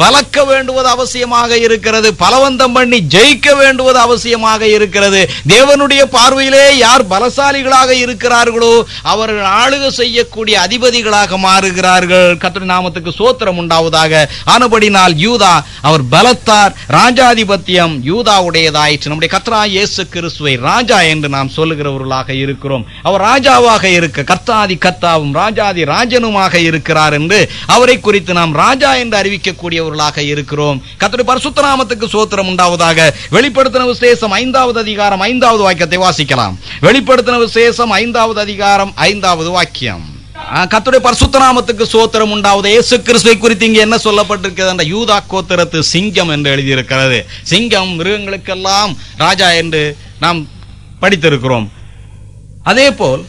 பலக்க வேண்டுவது அவசியமாக இருக்கிறது. பலவந்தம் பண்ணி ஜெயிக்க வேண்டுவது அவசியமாக இருக்கிறது. தேவனுடைய பார்வையிலே யார் பலசாலிகளாக இருக்கிறார்களோ அவர்கள் ஆளுக செய்யக்கூடிய அதிபதிகளாக மாறுகிறார்கள். கர்த்தருடைய நாமத்துக்கு சோத்திரம் உண்டாவதாக. ஆனபடினால் யூதா அவர் பலத்தார் ராஜாதிபத்தியம் யூதாவுடையதாயிற்று. நம்முடைய கத்ரா இயேசு கிறிஸ்துவை ராஜா என்று நாம் சொல்லுகிறவர்களாக இருக்கிறோம். அவர் ராஜாவாக இருக்க கர்த்தாதி கர்த்தாவும் ராஜாதி ராஜனுமாக இருக்கிறார் என்று அவரை குறித்து நாம் ராஜா என்று அறிவிக்கக்கூடியவர்களாக இருக்கிறோம். கர்த்தருடைய பரிசுத்தராமத்துக்கு சோத்திரம் உண்டாவதாக. வெளிப்படுத்தின விசேஷம் ஐந்தாவது அதிகாரம் ஐந்தாவது வாக்கியத்தை வாசிக்கலாம். வெளிப்படுத்தின விசேஷம் ஐந்தாவது அதிகாரம் ஐந்தாவது வாக்கியம். கத்துடைய கர்த்தருடைய பரிசுத்த நாமத்துக்கு சோத்திரம் உண்டாவது இயேசு கிறிஸ்துவை குறித்து இங்கே என்ன சொல்லப்பட்டிருக்கிறது என்ற யூதா கோத்திரத்து சிங்கம் என்று எழுதியிருக்கிறது. சிங்கம் மிருகங்களுக்கெல்லாம் ராஜா என்று நாம் படித்திருக்கிறோம். அதே போல்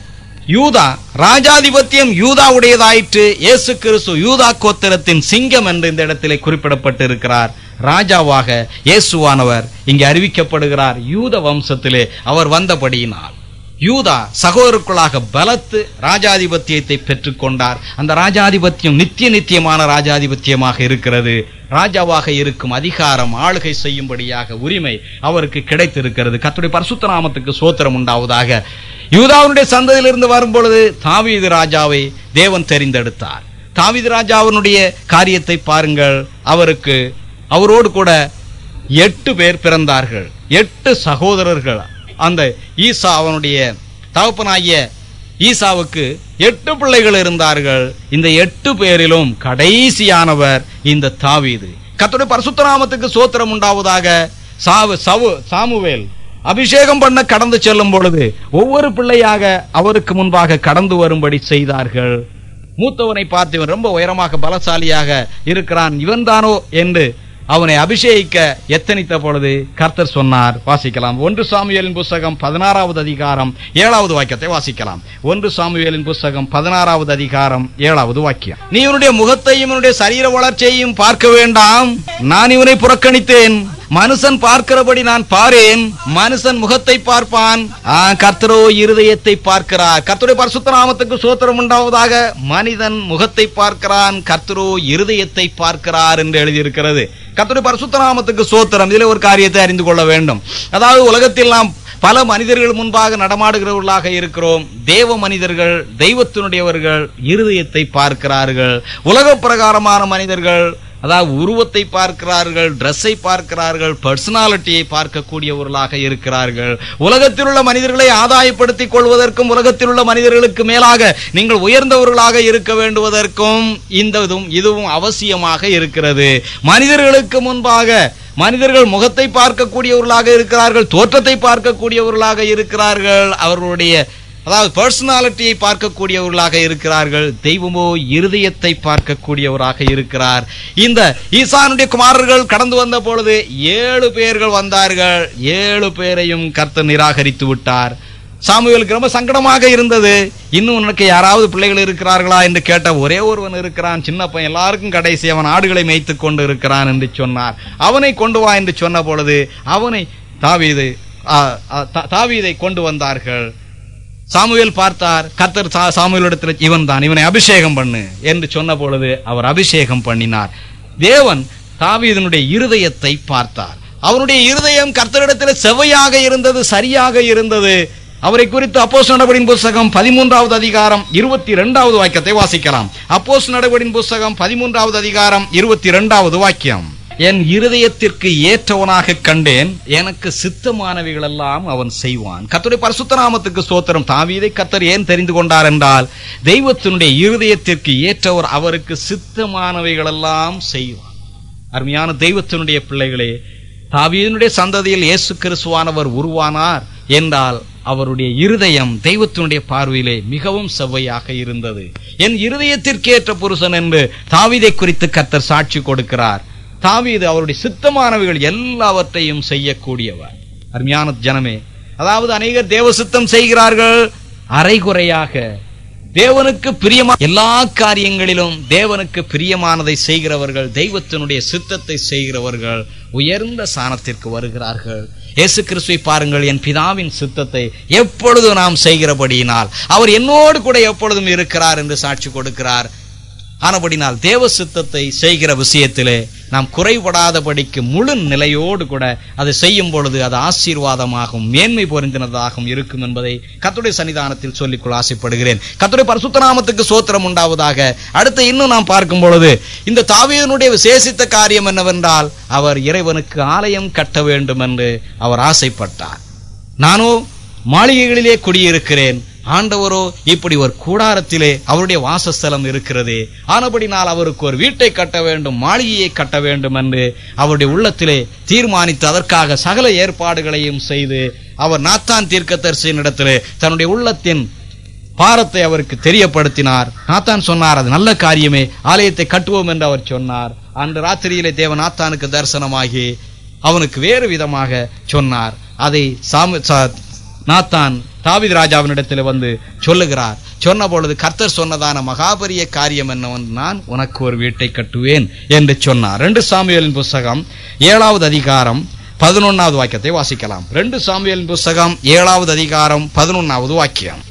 யூதா ராஜாதிபத்தியம் யூதாவுடையதாயிற்று. இயேசு கிறிஸ்து யூதா கோத்திரத்தின் சிங்கம் என்று இந்த இடத்திலே குறிப்பிடப்பட்டிருக்கிறார். ராஜாவாக இயேசுவானவர் இங்கே அறிவிக்கப்படுகிறார். யூத வம்சத்திலே அவர் வந்தபடியினால். யூதா சகோதரர்களாக பலத்து ராஜாதிபத்தியத்தை பெற்றுக்கொண்டார். அந்த ராஜாதிபத்தியம் நித்திய நித்தியமான ராஜாதிபத்தியமாக இருக்கிறது. ராஜாவாக இருக்கும் அதிகாரம் ஆளுகை செய்யும்படியாக உரிமை அவருக்கு கிடைத்திருக்கிறது. கத்துடைய பரிசுத்த நாமத்துக்கு சோத்திரம் உண்டாவதாக. யூதாவுடைய சந்ததியிலிருந்து வரும்பொழுது தாவீது ராஜாவை தேவன் தெரிந்தெடுத்தார். தாவீது ராஜாவினுடைய காரியத்தை பாருங்கள். அவருக்கு அவரோடு கூட எட்டு பேர் பிறந்தார்கள். எட்டு சகோதரர்கள். அந்த ஈசா அவனுடைய தகப்பனாகிய ஈசாவுக்கு எட்டு பிள்ளைகள் இருந்தார்கள். இந்த எட்டு பேரிலும் கடைசியானவர் இந்த தாவீது. கர்த்தருடைய பரசுத்தராமத்துக்கு சோத்திரம் உண்டாவதாக சாவு சவு சாமுவேல் அபிஷேகம் பண்ண கடந்து செல்லும் பொழுது ஒவ்வொரு பிள்ளையாக அவருக்கு முன்பாக கடந்து வரும்படி செய்தார்கள். மூத்தவனை பார்த்து இவன் ரொம்ப உயரமாக பலசாலியாக இருக்கிறான். இவன்தானோ என்று அவனை அபிஷேகிக்க எத்தனித்த பொழுது கர்த்தர் சொன்னார் வாசிக்கலாம். ஒன்று சாமுவேலின் புஸ்தகம் பதினாறாவது அதிகாரம் ஏழாவது வாக்கியத்தை வாசிக்கலாம். ஒன்று சாமுவேலின் புஸ்தகம் பதினாறாவது அதிகாரம் ஏழாவது வாக்கியம். நீ இவனுடைய முகத்தையும் இவனுடைய சரீர வளர்ச்சியையும் பார்க்க வேண்டாம். நான் இவனை புறக்கணித்தேன். மனுஷன் பார்க்கிறபடி நான் பாரேன். மனுஷன் முகத்தை பார்ப்பான். கர்த்தரோ இருதயத்தை பார்க்கிறார். கர்த்தருடைய பரிசுத்த நாமத்துக்கு சோத்திரம் உண்டாவதாக மனிதன் முகத்தை பார்க்கிறான் கர்த்தரோ இருதயத்தை பார்க்கிறார் என்று எழுதியிருக்கிறது. கர்த்தருடைய பரிசுத்த நாமத்துக்கு சோத்திரம். இதில் ஒரு காரியத்தை அறிந்து கொள்ள வேண்டும். அதாவது உலகத்தில் நாம் பல மனிதர்கள் முன்பாக நடமாடுகிறவர்களாக இருக்கிறோம். தேவ மனிதர்கள் தெய்வத்தினுடையவர்கள் இருதயத்தை பார்க்கிறார்கள். உலக பிரகாரமான மனிதர்கள் அதாவது உருவத்தை பார்க்கிறார்கள் ட்ரெஸ்ஸை பார்க்கிறார்கள் பர்சனாலிட்டியை பார்க்கக்கூடியவர்களாக இருக்கிறார்கள். உலகத்தில் உள்ள மனிதர்களை ஆதாயப்படுத்திக் கொள்வதற்கும் உலகத்தில் உள்ள மனிதர்களுக்கு மேலாக நீங்கள் உயர்ந்தவர்களாக இருக்க வேண்டுவதற்கும் இந்த இதுவும் இதுவும் அவசியமாக இருக்கிறது. மனிதர்களுக்கு முன்பாக மனிதர்கள் முகத்தை பார்க்கக்கூடியவர்களாக இருக்கிறார்கள் தோற்றத்தை பார்க்கக்கூடியவர்களாக இருக்கிறார்கள் அவர்களுடைய அதாவது பர்சனாலிட்டியை பார்க்கக்கூடியவர்களாக இருக்கிறார்கள். தெய்வமோ இருதயத்தை பார்க்கக்கூடியவராக இருக்கிறார். இந்த ஈசானுடைய குமாரர்கள் கடந்து வந்த பொழுது ஏழு பேர்கள் வந்தார்கள். ஏழு பேரையும் கர்த்தர் நிராகரித்து விட்டார். சாமுவேலுக்கு ரொம்ப சங்கடமாக இருந்தது. இன்னும் உனக்கு யாராவது பிள்ளைகள் இருக்கிறார்களா என்று கேட்ட ஒரே ஒருவன் இருக்கிறான். சின்ன பையன் எல்லாருக்கும் கடைசி அவன் ஆடுகளை மேய்த்து கொண்டு இருக்கிறான் என்று சொன்னார். அவனை கொண்டு வா என்று சொன்ன பொழுது அவனை தாவீது தா- தாவீதை கொண்டு வந்தார்கள். சாமுவேல் பார்த்தார் கர்த்தர் சா- சாமுவேலிடத்தில் இவன் தான் இவனை அபிஷேகம் பண்ணு என்று சொன்ன பொழுது அவர் அபிஷேகம் பண்ணினார். தேவன் தாவீதனுடைய இருதயத்தை பார்த்தார். அவனுடைய இருதயம் கர்த்தரிடத்தில் செவ்வையாக இருந்தது சரியாக இருந்தது. அவரை குறித்து அப்போஸ் நடவடின் புஸ்தகம் பதிமூன்றாவது அதிகாரம் இருபத்தி இரண்டாவது வாக்கியத்தை வாசிக்கலாம். அப்போஸ் நடவடின் புஸ்தகம் பதிமூன்றாவது அதிகாரம் இருபத்தி இரண்டாவது வாக்கியம். என் இருதயத்திற்கு ஏற்றவனாக கண்டேன். எனக்கு சித்தமானவைகளெல்லாம் அவன் செய்வான். கத்துடைய பரசுத்தராமத்துக்கு சோத்திரம் தாவீதை கத்தர் ஏன் தெரிந்து கொண்டார் என்றால் தெய்வத்தினுடைய இருதயத்திற்கு ஏற்றவர் அவருக்கு சித்தமானவைகளெல்லாம் செய்வான் அருமையான தெய்வத்தினுடைய பிள்ளைகளே தாவீதனுடைய சந்ததியில் இயேசு கிறிஸ்துவானவர் உருவானார் என்றால் அவருடைய இருதயம் தெய்வத்தினுடைய பார்வையிலே மிகவும் செவ்வையாக இருந்தது. என் இருதயத்திற்கேற்ற புருஷன் என்று தாவீதை குறித்து கத்தர் சாட்சி கொடுக்கிறார். தாவீது அவருடைய சித்தமானவைகள் எல்லாவற்றையும் செய்யக்கூடியவர். அருமையான ஜனமே அதாவது அநேகர் தேவ சித்தம் செய்கிறார்கள். அரைகுறையாக தேவனுக்கு பிரியமா எல்லா காரியங்களிலும் தேவனுக்கு பிரியமானதை செய்கிறவர்கள் தெய்வத்தினுடைய சித்தத்தை செய்கிறவர்கள் உயர்ந்த சாணத்திற்கு வருகிறார்கள். இயேசு கிறிஸ்துவை பாருங்கள் என் பிதாவின் சித்தத்தை எப்பொழுது நாம் செய்கிறபடியினால். அவர் என்னோடு கூட எப்பொழுதும் இருக்கிறார் என்று சாட்சி கொடுக்கிறார். ஆனபடினால் தேவ சித்தத்தை செய்கிற விஷயத்திலே நாம் குறைபடாதபடிக்கு முழு நிலையோடு கூட அதை செய்யும் பொழுது அது ஆசீர்வாதமாகும் மேன்மை பொருந்தினதாகவும் இருக்கும் என்பதை கத்துடைய சன்னிதானத்தில் சொல்லிக்கொள்ள ஆசைப்படுகிறேன். கத்துடைய பரிசுத்தநாமத்துக்கு சோத்திரம் உண்டாவதாக அடுத்து இன்னும் நாம் பார்க்கும் பொழுது இந்த தாவியனுடைய விசேஷித்த காரியம் என்னவென்றால் அவர் இறைவனுக்கு ஆலயம் கட்ட வேண்டும் என்று அவர் ஆசைப்பட்டார். நானோ மாளிகைகளிலே குடியிருக்கிறேன் ஆண்டவரோ இப்படி ஒரு கூடாரத்திலே அவருடைய வாசஸ்தலம் இருக்கிறது. ஆனபடினால் அவருக்கு ஒரு வீட்டை கட்ட வேண்டும் மாளிகையை கட்ட வேண்டும் என்று அவருடைய உள்ளத்திலே தீர்மானித்து அதற்காக சகல ஏற்பாடுகளையும் செய்து அவர் நாத்தான் தீர்க்கதரிசியின் இடத்திலே தன்னுடைய உள்ளத்தின் பாரத்தை அவருக்கு தெரியப்படுத்தினார். நாத்தான் சொன்னார் அது நல்ல காரியமே ஆலயத்தை கட்டுவோம் என்று அவர் சொன்னார். அன்று ராத்திரியிலே தேவ நாத்தானுக்கு தரிசனமாகி அவனுக்கு வேறு விதமாக சொன்னார். அதை சாமு நாத்தான் தாவித் ராஜாவினிடத்தில் வந்து சொல்லுகிறார். சொன்ன பொழுது கர்த்தர் சொன்னதான மகாபரிய காரியம் என்னவென்று நான் உனக்கு ஒரு வீட்டை கட்டுவேன் என்று சொன்னார். ரெண்டு சாமியலின் புஸ்தகம் ஏழாவது அதிகாரம் பதினொன்னாவது வாக்கியத்தை வாசிக்கலாம். ரெண்டு சாமியலின் புஸ்தகம் ஏழாவது அதிகாரம் பதினொன்னாவது வாக்கியம்.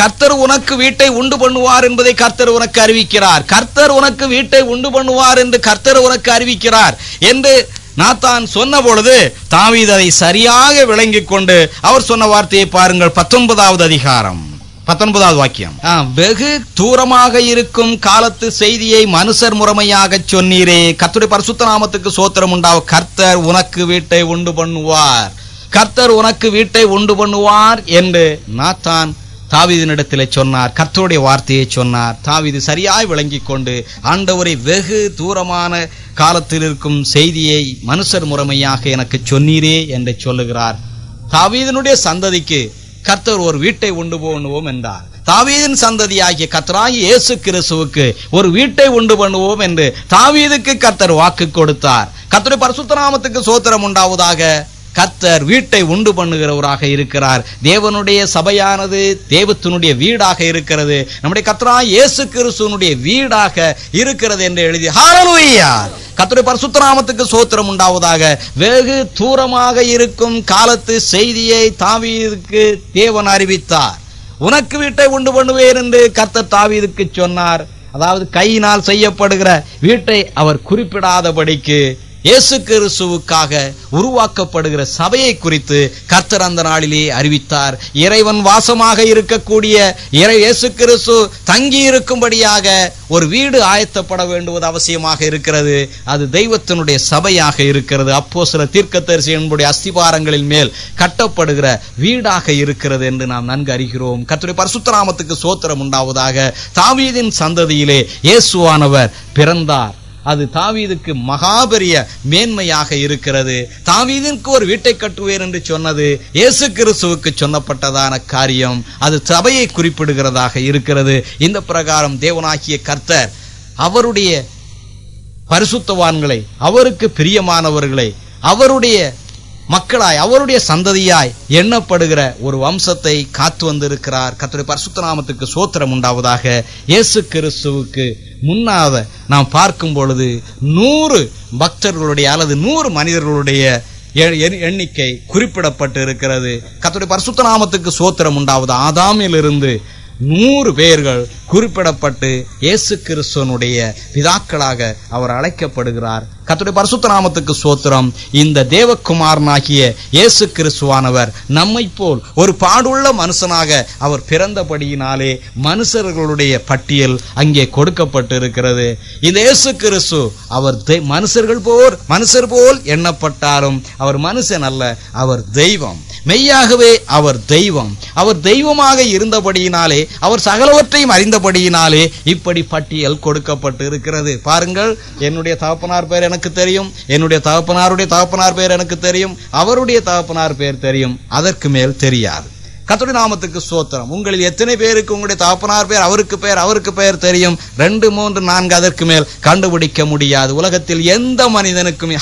கர்த்தர் உனக்கு வீட்டை உண்டு பண்ணுவார் என்பதை கர்த்தர் உனக்கு அறிவிக்கிறார். கர்த்தர் உனக்கு வீட்டை உண்டு பண்ணுவார் என்று கர்த்தர் உனக்கு அறிவிக்கிறார் என்று நாத்தான் சொன்ன பொழுது தாவீது அதை சரியாக விளங்கிக் கொண்டு அவர் சொன்ன வார்த்தையை பாருங்கள் பத்தொன்பதாவது அதிகாரம். பத்தொன்பதாவது வாக்கியம். வெகு தூரமாக இருக்கும் காலத்து செய்தியை மனுஷர் முறைமையாக சொன்னீரே. கத்துடைய பரிசுத்த நாமத்துக்கு சோத்திரம் உண்டாவ கர்த்தர் உனக்கு வீட்டை உண்டு பண்ணுவார். கர்த்தர் உனக்கு வீட்டை உண்டு பண்ணுவார் என்று நாத்தான் தாவீதினிடத்திலே சொன்னார். கர்த்தருடைய வார்த்தையை சொன்னார். தாவிது சரியாய் விளங்கிக் கொண்டு ஆண்டவரை வெகு தூரமான காலத்தில் இருக்கும் செய்தியை மனுஷர் முறைமையாக எனக்கு சொன்னீரே என்று சொல்லுகிறார். தாவீதனுடைய சந்ததிக்கு கர்த்தர் ஒரு வீட்டை உண்டு பண்ணுவோம் என்றார். தாவீதின் சந்ததியாகிய கர்த்தராகி இயேசு கிறிஸ்துவுக்கு ஒரு வீட்டை உண்டு பண்ணுவோம் என்று தாவீதுக்கு கர்த்தர் வாக்கு கொடுத்தார். கர்த்தருடைய பரசுத்தராமத்துக்கு சோத்திரம் உண்டாவதாக கத்தர் வீட்டை உண்டு பண்ணுகிறவராக இருக்கிறார். தேவனுடைய சபையானது தேவத்தினுடைய வீடாக இருக்கிறது. நம்முடைய கத்தரா இயேசு கிறிஸ்துவனுடைய வீடாக இருக்கிறது என்று எழுதி ஹalleluya! கத்துடைய பரிசுத்தராமத்துக்கு சோத்திரம் உண்டாவதாக. வெகு தூரமாக இருக்கும் காலத்து செய்தியை தாவீதுக்கு தேவன் அறிவித்தார். உனக்கு வீட்டை உண்டு பண்ணுவேன் என்று கர்த்தர் தாவீதுக்கு சொன்னார். அதாவது கையினால் செய்யப்படுகிற வீட்டை அவர் குறிப்பிடாதபடிக்கு இயேசு கிறிஸ்துவுக்காக உருவாக்கப்படுகிற சபையை குறித்து கர்த்தர் அந்த நாளிலே அறிவித்தார். இறைவன் வாசமாக இருக்கக்கூடிய இறை இயேசு கிறிஸ்து தங்கி இருக்கும்படியாக ஒரு வீடு ஆயத்தப்பட வேண்டுவது அவசியமாக இருக்கிறது. அது தெய்வத்தினுடைய சபையாக இருக்கிறது. அப்போ சில தீர்க்கதரிசி என்புடைய அஸ்திபாரங்களின் மேல் கட்டப்படுகிற வீடாக இருக்கிறது என்று நாம் நன்கு அறிகிறோம். கர்த்தருடைய பரசுத்தராமத்துக்கு சோத்திரம் உண்டாவதாக தாவீதின் சந்ததியிலே இயேசுவானவர் பிறந்தார். அது தாவீதுக்கு மகாபெரிய மேன்மையாக இருக்கிறது. தாவீதிற்கு ஒரு வீட்டை கட்டுவேன் என்று சொன்னது இயேசு கிறிஸ்துவுக்கு சொன்னப்பட்டதான காரியம். அது சபையை குறிப்பிடுகிறதாக இருக்கிறது. இந்த பிரகாரம் தேவனாகிய கர்த்தர் அவருடைய பரிசுத்தவான்களை அவருக்கு பிரியமானவர்களை அவருடைய மக்களாய் அவருடைய சந்ததியாய் எண்ணப்படுகிற ஒரு வம்சத்தை காத்து வந்திருக்கிறார். கத்துடைய பரிசுத்த நாமத்துக்கு சோத்திரம் உண்டாவதாக இயேசு கிறிஸ்துவுக்கு முன்னாத நாம் பார்க்கும் பொழுது நூறு பக்தர்களுடைய அல்லது நூறு மனிதர்களுடைய எ- எண்ணிக்கை குறிப்பிடப்பட்டு இருக்கிறது கத்துடைய பரிசுத்த நாமத்துக்கு சோத்திரம் உண்டாவது. ஆதாமிலிருந்து நூறு பேர்கள் குறிப்பிடப்பட்டு இயேசு கிறிஸ்துவனுடைய பிதாக்களாக அவர் அழைக்கப்படுகிறார். கத்துடைய பரிசுத்த நாமத்துக்கு சோத்திரம் இந்த தேவகுமாரனாகிய இயேசு கிறிஸ்துவானவர் நம்மை போல் ஒரு பாடுள்ள மனுஷனாக அவர் பிறந்தபடியினாலே மனுஷர்களுடைய பட்டியல் அங்கே கொடுக்கப்பட்டு இருக்கிறது இந்த இயேசு கிறிஸ்து அவர் மனுஷர்கள் போல் மனுஷர் போல் எண்ணப்பட்டாலும் அவர் மனுஷன் அல்ல அவர் தெய்வம். மெய்யாகவே அவர் தெய்வம். அவர் தெய்வமாக இருந்தபடியினாலே அவர் சகலவற்றையும் அறிந்தபடியினாலே இப்படி பட்டியல் கொடுக்கப்பட்டு இருக்கிறது. பாருங்கள் என்னுடைய தகப்பனார் பேர் எனக்கு தெரியும் என்னுடைய தகப்பனாருடைய தகப்பனார் பேர் எனக்கு தெரியும் அவருடைய தகப்பனார் பேர் தெரியும் அதற்கு மேல் தெரியாது. கத்துடைய நாமத்துக்கு சோத்திரம் உங்களில் எத்தனை பேருக்கு உங்களுடைய தாப்பனார் பேர் அவருக்கு பெயர் அவருக்கு பெயர் தெரியும்? ரெண்டு மூன்று நான்கு அதற்கு மேல் கண்டுபிடிக்க முடியாது. உலகத்தில் எந்த மனிதனுக்கும்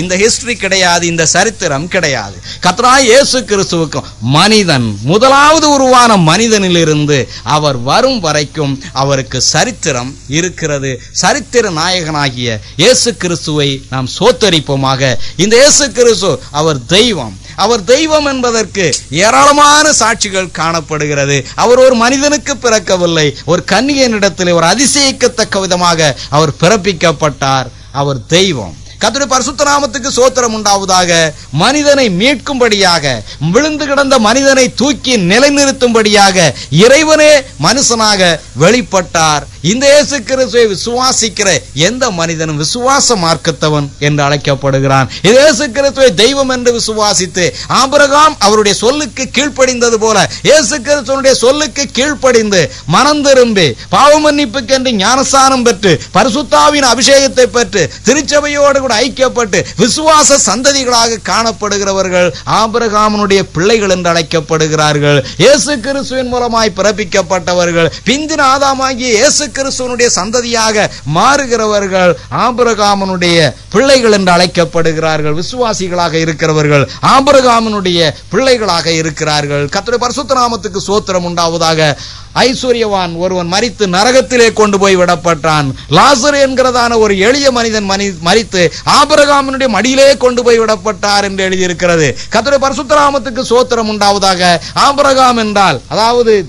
இந்த ஹிஸ்டரி கிடையாது இந்த சரித்திரம் கிடையாது. கத்தனா இயேசு கிறிஸ்துவுக்கும் மனிதன் முதலாவது உருவான மனிதனிலிருந்து அவர் வரும் வரைக்கும் அவருக்கு சரித்திரம் இருக்கிறது. சரித்திர நாயகனாகிய இயேசு கிறிஸ்துவை நாம் சோத்தரிப்போமாக இந்த இயேசு கிறிஸ்து அவர் தெய்வம். அவர் தெய்வம் என்பதற்கு ஏராளமான சாட்சிகள் காணப்படுகிறது. அவர் ஒரு மனிதனுக்கு பிறக்கவில்லை. ஒரு கன்னியனிடத்திலே ஒரு அதிசயிக்கத்தக்க விதமாக அவர் பிறப்பிக்கப்பட்டார். அவர் தெய்வம். கர்த்தருடைய பரசுத்தராமத்துக்கு சோத்திரம் உண்டாவதாக மனிதனை மீட்கும்படியாக விழுந்து கிடந்த மனிதனை தூக்கி நிலைநிறுத்தும்படியாக இறைவனே மனுஷனாக வெளிப்பட்டார். இந்த இயேசு கிறிஸ்துவை விசுவாசிக்கிற எந்த மனிதனும் விசுவாச மார்க்கத்தவன் என்று அழைக்கப்படுகிறான். இயேசு கிறிஸ்துவை தெய்வம் என்று விசுவாசித்து ஆபிரகாம் அவருடைய சொல்லுக்கு கீழ்ப்படிந்தது போல இயேசு கிறிஸ்துவனுடைய சொல்லுக்கு கீழ்ப்படிந்து மனம் திரும்பி பாவ மன்னிப்புக்கென்று ஞானஸ்தானம் பெற்று பரிசுத்தாவின் அபிஷேகத்தை பெற்று திருச்சபையோடு கூட ஐக்கியப்பட்டு விசுவாச சந்ததிகளாக காணப்படுகிறவர்கள் ஆபிரகாமனுடைய பிள்ளைகள் என்று அழைக்கப்படுகிறார்கள். இயேசு கிறிஸ்துவின் மூலமாய் பிறப்பிக்கப்பட்டவர்கள். பிந்தின ஆதாமாகிய இயேசு கிறிஸ்துவனுடைய சந்ததியாக மாறுகிறவர்கள் ஆபரகாமனுடைய பிள்ளைகள் என்று அழைக்கப்படுகிறார்கள். விசுவாசிகளாக இருக்கிறவர்கள் ஆபரகாமனுடைய பிள்ளைகளாக இருக்கிறார்கள். கத்துடைய பரிசுத்த நாமத்துக்கு சோத்திரம் உண்டாவதாக ஐஸ்வர்யவான் ஒருவன் மறித்து நரகத்திலே கொண்டு போய் விடப்பட்டான். லாசர் என்கிறதான ஒரு எளிய மனிதன் மனி- மறித்து ஆபரகாமனுடைய மடியிலே கொண்டு போய் விடப்பட்டார் என்று எழுதியிருக்கிறது. கத்துடைய பரிசுத்த நாமத்துக்கு சோத்திரம் உண்டாவதாக ஆபரகாம் என்றால் அதாவது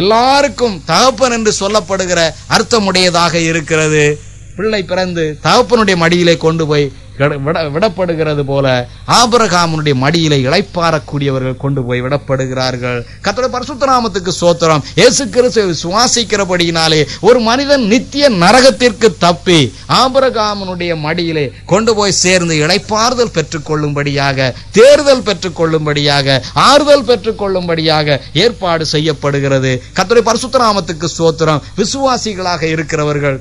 எல்லாருக்கும் தகப்பன் என்று சொல்லப்படுகிற அர்த்தமுடையதாக இருக்கிறது. பிள்ளை பிறந்து தகப்பனுடைய மடியிலே கொண்டு போய் விட- விடப்படுகிறது போல ஆபரகாமனுடைய மடியிலே இழைப்பாரக்கூடியவர்கள் கொண்டு போய் விடப்படுகிறார்கள். கத்தோட பரசுத்தராமத்துக்கு சோத்திரம் இயேசு கிறிஸ்துவை சுவாசிக்கிறபடியினாலே ஒரு மனிதன் நித்திய நரகத்திற்கு தப்பி ஆபரகாமனுடைய மடியிலே கொண்டு போய் சேர்ந்து இளைப்பாறுதல் பெற்றுக்கொள்ளும்படியாக தேர்தல் பெற்றுக்கொள்ளும்படியாக ஆறுதல் பெற்றுக்கொள்ளும்படியாக ஏற்பாடு செய்யப்படுகிறது. கர்த்தருடைய பரசுத்தராமத்துக்கு சோத்திரம் விசுவாசிகளாக இருக்கிறவர்கள்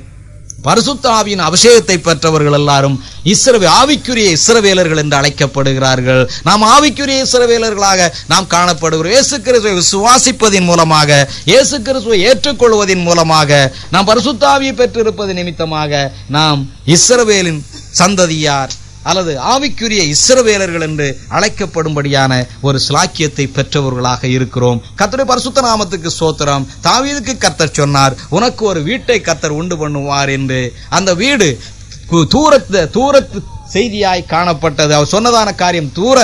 பரிசுத்தாவியின் அபிஷேகத்தை பெற்றவர்கள் எல்லாரும் இஸ்ரவே ஆவிக்குரிய இஸ்ரவேலர்கள் என்று அழைக்கப்படுகிறார்கள். நாம் ஆவிக்குரிய இஸ்ரவேலர்களாக நாம் காணப்படுகிறோம். இயேசு கிறிஸ்துவை விசுவாசிப்பதின் மூலமாக இயேசு கிறிஸ்துவை ஏற்றுக்கொள்வதின் மூலமாக நாம் பரிசுத்தாவியை பெற்றிருப்பது நிமித்தமாக நாம் இஸ்ரவேலின் சந்ததியார் அல்லது ஆவிக்குரிய இஸ்ரவேலர்கள் என்று அழைக்கப்படும்படியான ஒரு சிலாக்கியத்தை பெற்றவர்களாக இருக்கிறோம். கத்தருடைய பரிசுத்த நாமத்துக்கு சோத்திரம் தாவீதுக்கு கர்த்தர் சொன்னார் உனக்கு ஒரு வீட்டை கர்த்தர் உண்டு பண்ணுவார் என்று. அந்த வீடு தூரத்து தூரத்து செய்தியாய் காணப்பட்டது. அவர் சொன்னதான காரியம் தூர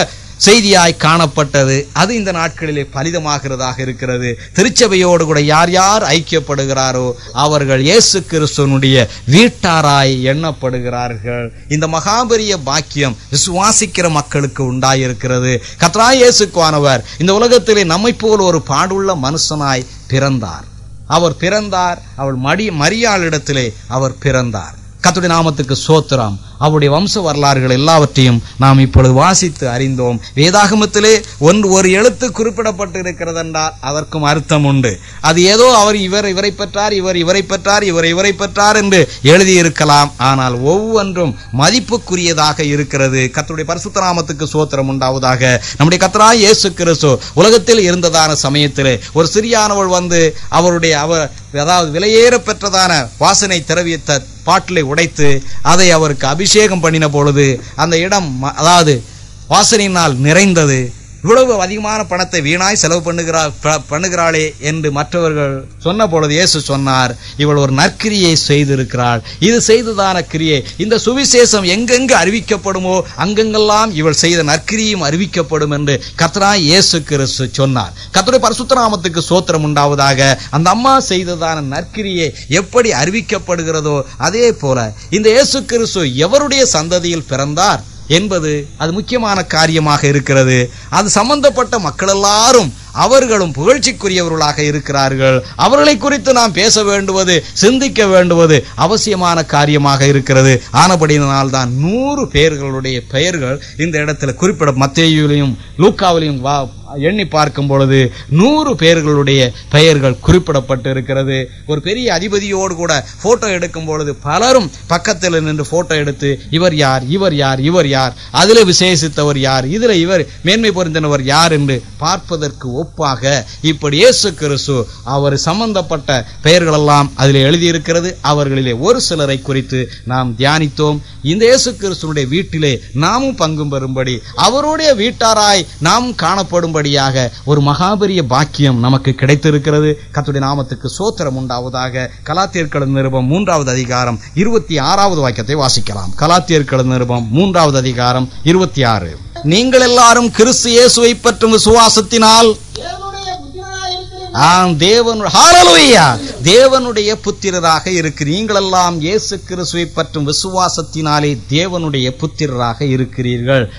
செய்தியாய் காணப்பட்டது. அது இந்த நாட்களிலே பலிதமாகிறதாக இருக்கிறது. திருச்சபையோடு கூட யார் யார் ஐக்கியப்படுகிறாரோ அவர்கள் இயேசு கிறிஸ்துவனுடைய வீட்டாராய் எண்ணப்படுகிறார்கள். இந்த மகாபரிய பாக்கியம் விசுவாசிக்கிற மக்களுக்கு உண்டாயிருக்கிறது. கத்ரா இயேசுக்குவானவர் இந்த உலகத்திலே நம்மை போல் ஒரு பாடுள்ள மனுஷனாய் பிறந்தார். அவர் பிறந்தார். அவள் மடி மரியாளிடத்திலே அவர் பிறந்தார். கத்துடைய நாமத்துக்கு சோத்திரம் அவருடைய வம்ச வரலாறுகள் எல்லாவற்றையும் நாம் இப்பொழுது வாசித்து அறிந்தோம். வேதாகமத்திலே ஒன்று ஒரு எழுத்து குறிப்பிடப்பட்டு இருக்கிறது என்றால் அதற்கும் அர்த்தம் உண்டு. அது ஏதோ அவர் இவர் இவரை பெற்றார் இவர் இவரை பெற்றார் இவர் இவரை பெற்றார் என்று எழுதியிருக்கலாம். ஆனால் ஒவ்வொன்றும் மதிப்புக்குரியதாக இருக்கிறது. கத்துடைய பரிசுத்த நாமத்துக்கு சோத்திரம் உண்டாவதாக. நம்முடைய கத்தரா இயேசு கிறிஸ்து உலகத்தில் இருந்ததான சமயத்திலே ஒரு சிறியானவள் வந்து அவருடைய அவர் அதாவது விலையேற பெற்றதான வாசனை திரவியத்த பாட்டிலை உடைத்து அதை அவருக்கு அபிஷேகம் பண்ணின பொழுது அந்த இடம் ம- அதாவது வாசனையினால் நிறைந்தது. இவ்வளவு அதிகமான பணத்தை வீணாய் செலவு பண்ணுகிறா பண்ணுகிறாளே என்று மற்றவர்கள் சொன்ன பொழுது இயேசு சொன்னார் இவள் ஒரு நற்கிரியை செய்திருக்கிறாள். இது செய்ததான கிரியை. இந்த சுவிசேஷம் எங்கெங்கு அறிவிக்கப்படுமோ அங்கெங்கெல்லாம் இவள் செய்த நற்கிரியும் அறிவிக்கப்படும் என்று கத்ரா இயேசு கிறிஸ்து சொன்னார். கத்தரை பரசுத்தராமத்துக்கு சோத்திரம் உண்டாவதாக அந்த அம்மா செய்ததான நற்கிரியை எப்படி அறிவிக்கப்படுகிறதோ அதே போல இந்த இயேசு கிறிஸ்து எவருடைய சந்ததியில் பிறந்தார்? என்பது அது முக்கியமான காரியமாக இருக்கிறது. அது சம்பந்தப்பட்ட மக்கள் எல்லாரும் அவர்களும் புகழ்ச்சிக்குரியவர்களாக இருக்கிறார்கள். அவர்களை குறித்து நாம் பேச வேண்டுவது சிந்திக்க வேண்டுவது அவசியமான காரியமாக இருக்கிறது. ஆனபடியினால் தான் நூறு பேர்களுடைய பெயர்கள் இந்த இடத்துல குறிப்பிட மத்தியிலையும் லூக்காவிலையும் வா எண்ணி பார்க்கும் பொழுது நூறு பேர்களுடைய பெயர்கள் குறிப்பிடப்பட்டு இருக்கிறது ஒரு பெரிய அதிபதியோடு கூட போட்டோ எடுக்கும் பொழுது பலரும் பக்கத்தில் நின்று போட்டோ எடுத்து இவர் யார்? இவர் யார்? இவர் யார்? அதில் விசேஷித்தவர் யார்? இதுல இவர் மேன்மை பொருந்தினவர் யார் என்று பார்ப்பதற்கு சிறப்பாக இப்படி இயேசு கிறிஸ்து அவர் சம்பந்தப்பட்ட பெயர்கள் எல்லாம் அதில் எழுதியிருக்கிறது. அவர்களிலே ஒரு சிலரை குறித்து நாம் தியானித்தோம். இந்த இயேசு கிறிஸ்துனுடைய வீட்டிலே நாமும் பங்கும் பெறும்படி அவருடைய வீட்டாராய் நாம் காணப்படும்படியாக ஒரு மகாபெரிய பாக்கியம் நமக்கு கிடைத்திருக்கிறது. கத்துடைய நாமத்துக்கு சோத்திரம் உண்டாவதாக கலாத்தியர்கள் நிருபம் மூன்றாவது அதிகாரம் இருபத்தி ஆறாவது வாக்கியத்தை வாசிக்கலாம். கலாத்தியர்கள் நிருபம் மூன்றாவது அதிகாரம் இருபத்தி ஆறு. நீங்கள் எல்லாரும் கிறிஸ்து இயேசுவை பற்றும் விசுவாசத்தினால் தேவனுடைய தேவனுடைய புத்திரராக இருக்கிறீர்கள் நீங்களெல்லாம் இயேசு கிறிஸ்துவை பற்றும் விசுவாசத்தினாலே தேவனுடைய புத்திரராக இருக்கிறீர்கள்.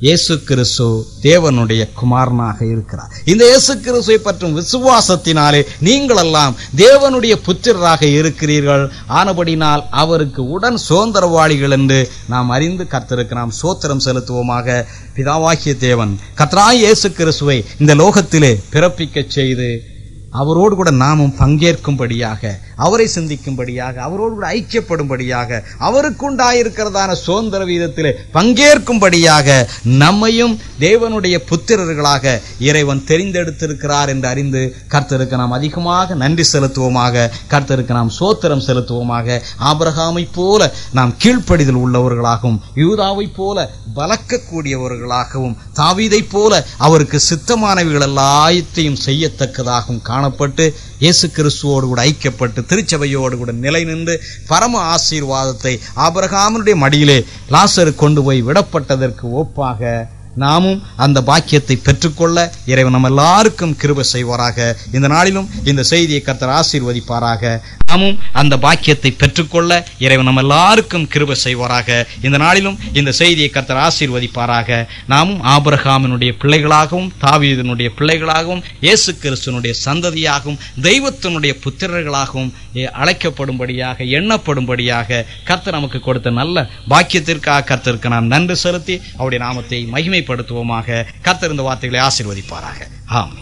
இயேசு கிறிஸ்து தேவனுடைய குமாரனாக இருக்கிறார். இந்த இயேசு கிறிஸ்துவை பற்றும் விசுவாசத்தினாலே நீங்களெல்லாம் தேவனுடைய புத்திரராக இருக்கிறீர்கள். ஆனபடினால் அவருக்கு உடன் சுதந்திரவாளிகள் என்று நாம் அறிந்து கர்த்தருக்கு நாம் சோத்திரம் செலுத்துவோமாக. பிதாவாகிய தேவன் கத்ராய் இயேசு கிறிஸ்துவை இந்த லோகத்திலே பிறப்பிக்கச் செய்து அவரோடு கூட நாமும் பங்கேற்கும்படியாக அவரை சிந்திக்கும்படியாக அவரோடு கூட ஐக்கியப்படும்படியாக அவருக்குண்டாயிருக்கிறதான சுதந்திர வீதத்திலே பங்கேற்கும்படியாக நம்மையும் தேவனுடைய புத்திரர்களாக இறைவன் தெரிந்தெடுத்திருக்கிறார் என்று அறிந்து கர்த்தருக்கு நாம் அதிகமாக நன்றி செலுத்துவோமாக கர்த்தருக்கு நாம் சோத்திரம் செலுத்துவோமாக ஆபரகாமை போல நாம் கீழ்ப்படிதல் உள்ளவர்களாகவும் யூதாவைப் போல பலக்கக்கூடியவர்களாகவும் தாவீதைப் போல அவருக்கு சித்தமானவைகள் எல்லாத்தையும் செய்யத்தக்கதாகவும் காணப்பட்டு இயேசு கிறிஸ்துவோடு கூட ஐக்கியப்பட்டு திருச்சபையோடு கூட நிலை நின்று பரம ஆசீர்வாதத்தை ஆபரகாமனுடைய மடியிலே லாசரு கொண்டு போய் விடப்பட்டதற்கு ஒப்பாக நாமும் அந்த பாக்கியத்தை பெற்றுக்கொள்ள இறைவன் நம்ம எல்லாருக்கும் கிருப செய்வாராக. இந்த நாளிலும் இந்த செய்தியை கர்த்தர் ஆசீர்வதிப்பாராக. நாமும் அந்த பாக்கியத்தை பெற்றுக்கொள்ள இறைவன் நம்ம எல்லாருக்கும் கிருப செய்வாராக. இந்த நாளிலும் இந்த செய்தியை கர்த்தர் ஆசீர்வதிப்பாராக. நாமும் ஆபிரகாமினுடைய பிள்ளைகளாகவும் தாவீதனுடைய பிள்ளைகளாகவும் இயேசு கிறிஸ்தனுடைய சந்ததியாகவும் தெய்வத்தினுடைய புத்திரர்களாகவும் அழைக்கப்படும்படியாக எண்ணப்படும்படியாக கர்த்தர் நமக்கு கொடுத்த நல்ல பாக்கியத்திற்காக கர்த்தருக்கு நாம் நன்றி செலுத்தி அவருடைய நாமத்தை மகிமைப்படுத்துவோமாக. கர்த்தர் இந்த வார்த்தைகளை ஆசீர்வதிப்பாராக. ஆம்